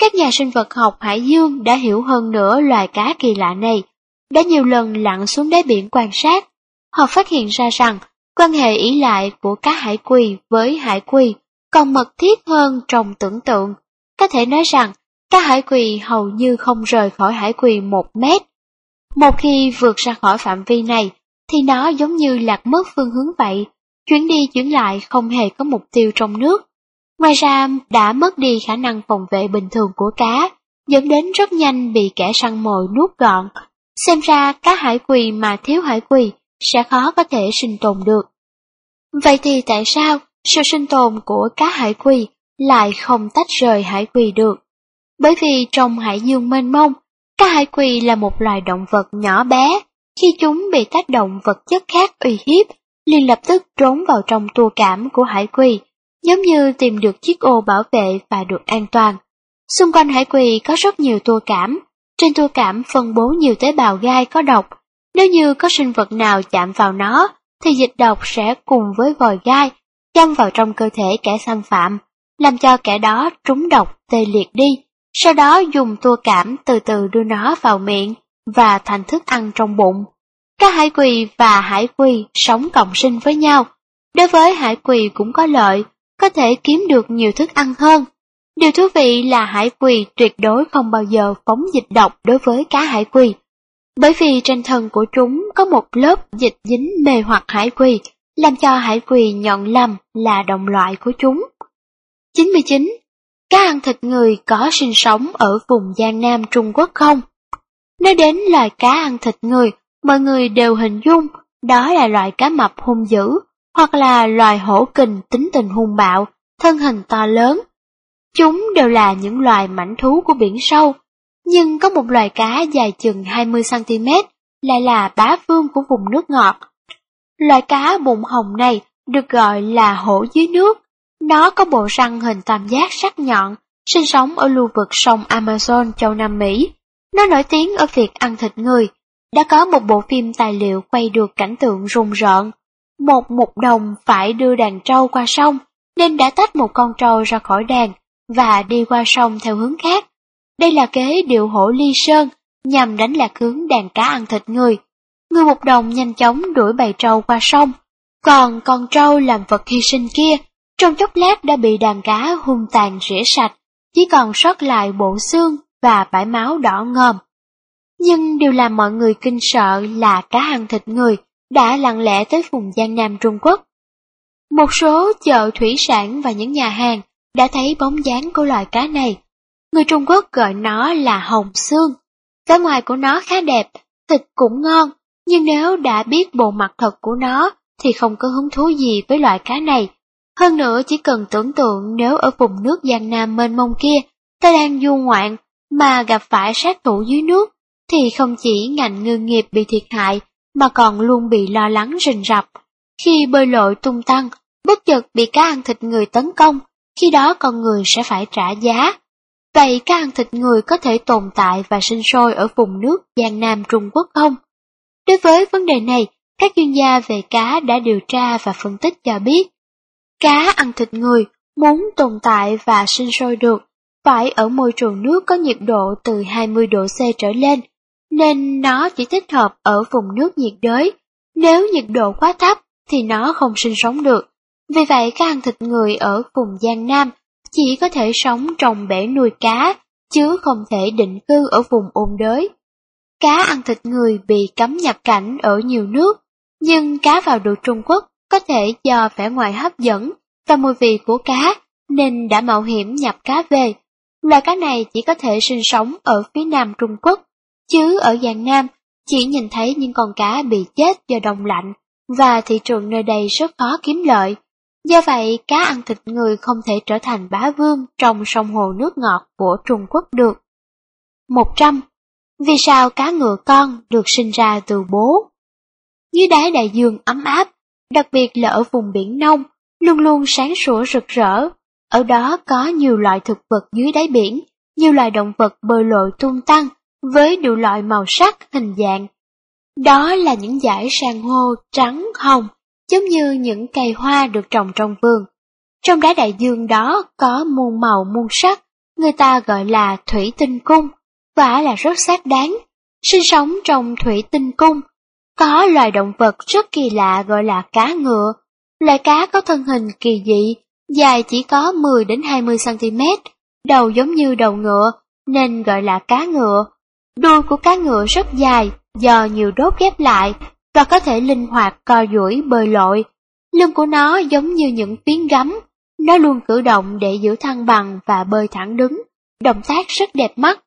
Các nhà sinh vật học hải dương đã hiểu hơn nữa loài cá kỳ lạ này, đã nhiều lần lặn xuống đáy biển quan sát. Họ phát hiện ra rằng quan hệ ý lại của cá hải quỳ với hải quỳ còn mật thiết hơn trong tưởng tượng. Có thể nói rằng cá hải quỳ hầu như không rời khỏi hải quỳ một mét. Một khi vượt ra khỏi phạm vi này, thì nó giống như lạc mất phương hướng vậy, chuyến đi chuyển lại không hề có mục tiêu trong nước. Ngoài ra đã mất đi khả năng phòng vệ bình thường của cá, dẫn đến rất nhanh bị kẻ săn mồi nuốt gọn. Xem ra cá hải quỳ mà thiếu hải quỳ sẽ khó có thể sinh tồn được. Vậy thì tại sao sự sinh tồn của cá hải quỳ lại không tách rời hải quỳ được? Bởi vì trong hải dương mênh mông, cá hải quỳ là một loài động vật nhỏ bé, khi chúng bị tác động vật chất khác uy hiếp, liền lập tức trốn vào trong tua cảm của hải quỳ, giống như tìm được chiếc ô bảo vệ và được an toàn. Xung quanh hải quỳ có rất nhiều tua cảm, trên tua cảm phân bố nhiều tế bào gai có độc. Nếu như có sinh vật nào chạm vào nó, thì dịch độc sẽ cùng với vòi gai châm vào trong cơ thể kẻ xâm phạm, làm cho kẻ đó trúng độc tê liệt đi. Sau đó dùng tua cảm từ từ đưa nó vào miệng và thành thức ăn trong bụng. Các hải quỳ và hải quỳ sống cộng sinh với nhau. Đối với hải quỳ cũng có lợi, có thể kiếm được nhiều thức ăn hơn. Điều thú vị là hải quỳ tuyệt đối không bao giờ phóng dịch độc đối với cá hải quỳ. Bởi vì trên thân của chúng có một lớp dịch dính mê hoặc hải quỳ, làm cho hải quỳ nhận lầm là đồng loại của chúng. 99. Cá ăn thịt người có sinh sống ở vùng Giang Nam Trung Quốc không? Nói đến loài cá ăn thịt người, mọi người đều hình dung đó là loại cá mập hung dữ, hoặc là loài hổ kình tính tình hung bạo, thân hình to lớn. Chúng đều là những loài mảnh thú của biển sâu, nhưng có một loài cá dài chừng 20cm lại là bá vương của vùng nước ngọt. Loài cá bụng hồng này được gọi là hổ dưới nước. Nó có bộ răng hình tam giác sắc nhọn, sinh sống ở lưu vực sông Amazon châu Nam Mỹ. Nó nổi tiếng ở việc ăn thịt người. Đã có một bộ phim tài liệu quay được cảnh tượng rùng rợn. Một mục đồng phải đưa đàn trâu qua sông, nên đã tách một con trâu ra khỏi đàn và đi qua sông theo hướng khác. Đây là kế điệu hổ ly sơn nhằm đánh lạc hướng đàn cá ăn thịt người. Người mục đồng nhanh chóng đuổi bầy trâu qua sông, còn con trâu làm vật hy sinh kia, trong chốc lát đã bị đàn cá hung tàn rỉa sạch, chỉ còn sót lại bộ xương và bãi máu đỏ ngòm. Nhưng điều làm mọi người kinh sợ là cá ăn thịt người đã lặng lẽ tới vùng Giang Nam Trung Quốc. Một số chợ thủy sản và những nhà hàng đã thấy bóng dáng của loài cá này. Người Trung Quốc gọi nó là hồng xương. cái ngoài của nó khá đẹp, thịt cũng ngon, nhưng nếu đã biết bộ mặt thật của nó thì không có hứng thú gì với loại cá này. Hơn nữa chỉ cần tưởng tượng nếu ở vùng nước Giang Nam mênh mông kia, ta đang du ngoạn mà gặp phải sát thủ dưới nước, thì không chỉ ngành ngư nghiệp bị thiệt hại, mà còn luôn bị lo lắng rình rập. Khi bơi lội tung tăng, bất chợt bị cá ăn thịt người tấn công, khi đó con người sẽ phải trả giá. Vậy cá ăn thịt người có thể tồn tại và sinh sôi ở vùng nước Giang Nam Trung Quốc không? Đối với vấn đề này, các chuyên gia về cá đã điều tra và phân tích cho biết, cá ăn thịt người muốn tồn tại và sinh sôi được phải ở môi trường nước có nhiệt độ từ 20 độ C trở lên, nên nó chỉ thích hợp ở vùng nước nhiệt đới. Nếu nhiệt độ quá thấp thì nó không sinh sống được. Vì vậy các ăn thịt người ở vùng Giang Nam chỉ có thể sống trong bể nuôi cá, chứ không thể định cư ở vùng ôn đới. Cá ăn thịt người bị cấm nhập cảnh ở nhiều nước, nhưng cá vào được Trung Quốc có thể do vẻ ngoài hấp dẫn và mùi vị của cá nên đã mạo hiểm nhập cá về. Loài cá này chỉ có thể sinh sống ở phía nam Trung Quốc, chứ ở Giang Nam chỉ nhìn thấy những con cá bị chết do đông lạnh và thị trường nơi đây rất khó kiếm lợi. Do vậy, cá ăn thịt người không thể trở thành bá vương trong sông hồ nước ngọt của Trung Quốc được. 100. Vì sao cá ngựa con được sinh ra từ bố? Dưới đáy đại dương ấm áp, đặc biệt là ở vùng biển nông, luôn luôn sáng sủa rực rỡ. Ở đó có nhiều loại thực vật dưới đáy biển, nhiều loài động vật bơi lội tung tăng với đủ loại màu sắc, hình dạng. Đó là những dải san hô trắng, hồng, giống như những cây hoa được trồng trong vườn. Trong đá đại dương đó có muôn màu muôn sắc, người ta gọi là thủy tinh cung, quả là rất xác đáng. Sinh sống trong thủy tinh cung, có loài động vật rất kỳ lạ gọi là cá ngựa. Loài cá có thân hình kỳ dị, dài chỉ có 10 đến 20 cm, đầu giống như đầu ngựa, nên gọi là cá ngựa. Đuôi của cá ngựa rất dài, do nhiều đốt ghép lại và có thể linh hoạt co duỗi bơi lội. Lưng của nó giống như những phiến gấm, nó luôn cử động để giữ thăng bằng và bơi thẳng đứng, động tác rất đẹp mắt.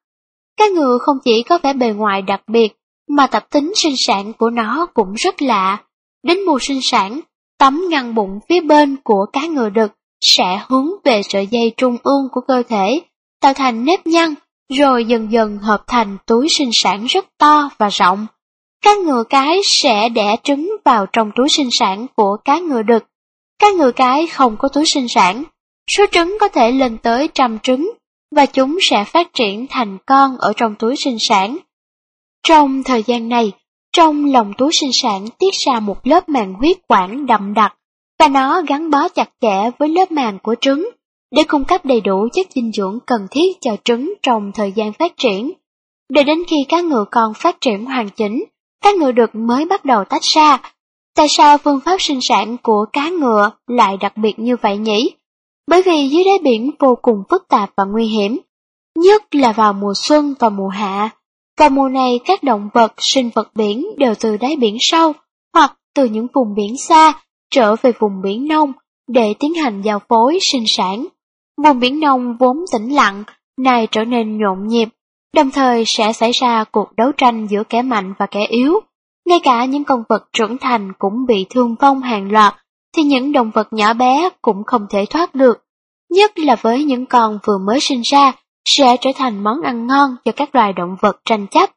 Cá ngựa không chỉ có vẻ bề ngoài đặc biệt, mà tập tính sinh sản của nó cũng rất lạ. Đến mùa sinh sản, tấm ngăn bụng phía bên của cá ngựa đực sẽ hướng về sợi dây trung ương của cơ thể, tạo thành nếp nhăn, rồi dần dần hợp thành túi sinh sản rất to và rộng. Cá ngựa cái sẽ đẻ trứng vào trong túi sinh sản của cá ngựa đực. Cá ngựa cái không có túi sinh sản, số trứng có thể lên tới trăm trứng, và chúng sẽ phát triển thành con ở trong túi sinh sản. Trong thời gian này, trong lòng túi sinh sản tiết ra một lớp màng huyết quản đậm đặc, và nó gắn bó chặt chẽ với lớp màng của trứng, để cung cấp đầy đủ chất dinh dưỡng cần thiết cho trứng trong thời gian phát triển. Để đến khi cá ngựa con phát triển hoàn chỉnh, cá ngựa đực mới bắt đầu tách ra. Tại sao phương pháp sinh sản của cá ngựa lại đặc biệt như vậy nhỉ? Bởi vì dưới đáy biển vô cùng phức tạp và nguy hiểm, nhất là vào mùa xuân và mùa hạ. Vào mùa này các động vật, sinh vật biển đều từ đáy biển sâu hoặc từ những vùng biển xa trở về vùng biển nông để tiến hành giao phối sinh sản. Vùng biển nông vốn tĩnh lặng, nay trở nên nhộn nhịp, đồng thời sẽ xảy ra cuộc đấu tranh giữa kẻ mạnh và kẻ yếu. Ngay cả những con vật trưởng thành cũng bị thương vong hàng loạt, thì những động vật nhỏ bé cũng không thể thoát được. Nhất là với những con vừa mới sinh ra, sẽ trở thành món ăn ngon cho các loài động vật tranh chấp.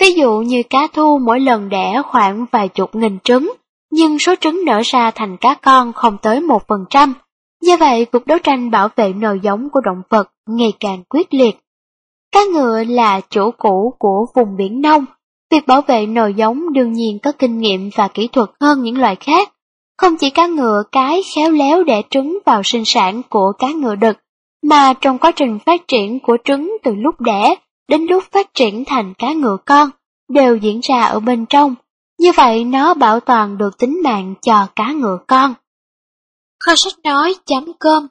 Ví dụ như cá thu mỗi lần đẻ khoảng vài chục nghìn trứng, nhưng số trứng nở ra thành cá con không tới một phần trăm. Do vậy, cuộc đấu tranh bảo vệ nòi giống của động vật ngày càng quyết liệt. Cá ngựa là chủ cũ của vùng biển nông. Việc bảo vệ nòi giống đương nhiên có kinh nghiệm và kỹ thuật hơn những loài khác. Không chỉ cá ngựa cái khéo léo đẻ trứng vào sinh sản của cá ngựa đực, mà trong quá trình phát triển của trứng từ lúc đẻ đến lúc phát triển thành cá ngựa con, đều diễn ra ở bên trong. Như vậy nó bảo toàn được tính mạng cho cá ngựa con. Kho sách nói.com.vn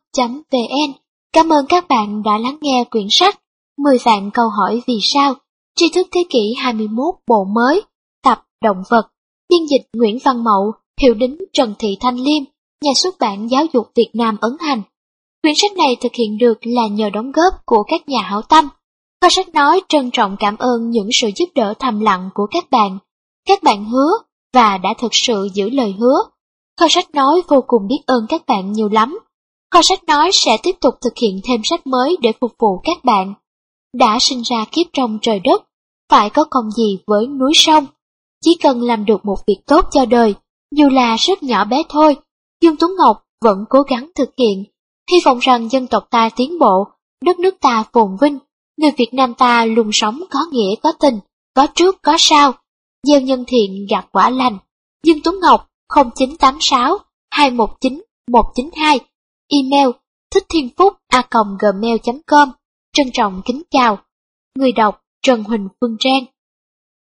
Cảm ơn các bạn đã lắng nghe quyển sách 10 vạn câu hỏi vì sao tri thức thế kỷ 21 bộ mới tập động vật biên dịch Nguyễn Văn Mậu hiệu đính Trần Thị Thanh Liêm nhà xuất bản giáo dục Việt Nam ấn hành quyển sách này thực hiện được là nhờ đóng góp của các nhà hảo tâm kho sách nói trân trọng cảm ơn những sự giúp đỡ thầm lặng của các bạn các bạn hứa và đã thực sự giữ lời hứa Kho sách nói vô cùng biết ơn các bạn nhiều lắm. Kho sách nói sẽ tiếp tục thực hiện thêm sách mới để phục vụ các bạn. Đã sinh ra kiếp trong trời đất, phải có công gì với núi sông. Chỉ cần làm được một việc tốt cho đời, dù là rất nhỏ bé thôi, Dương Tuấn Ngọc vẫn cố gắng thực hiện. Hy vọng rằng dân tộc ta tiến bộ, đất nước ta phồn vinh, người Việt Nam ta luôn sống có nghĩa có tình, có trước có sau, gieo nhân thiện gặt quả lành. Dương Tuấn Ngọc 0986 219 192 Email thích thiên phúc a gmail.com Trân trọng kính chào. Người đọc Trần Huỳnh Phương Trang.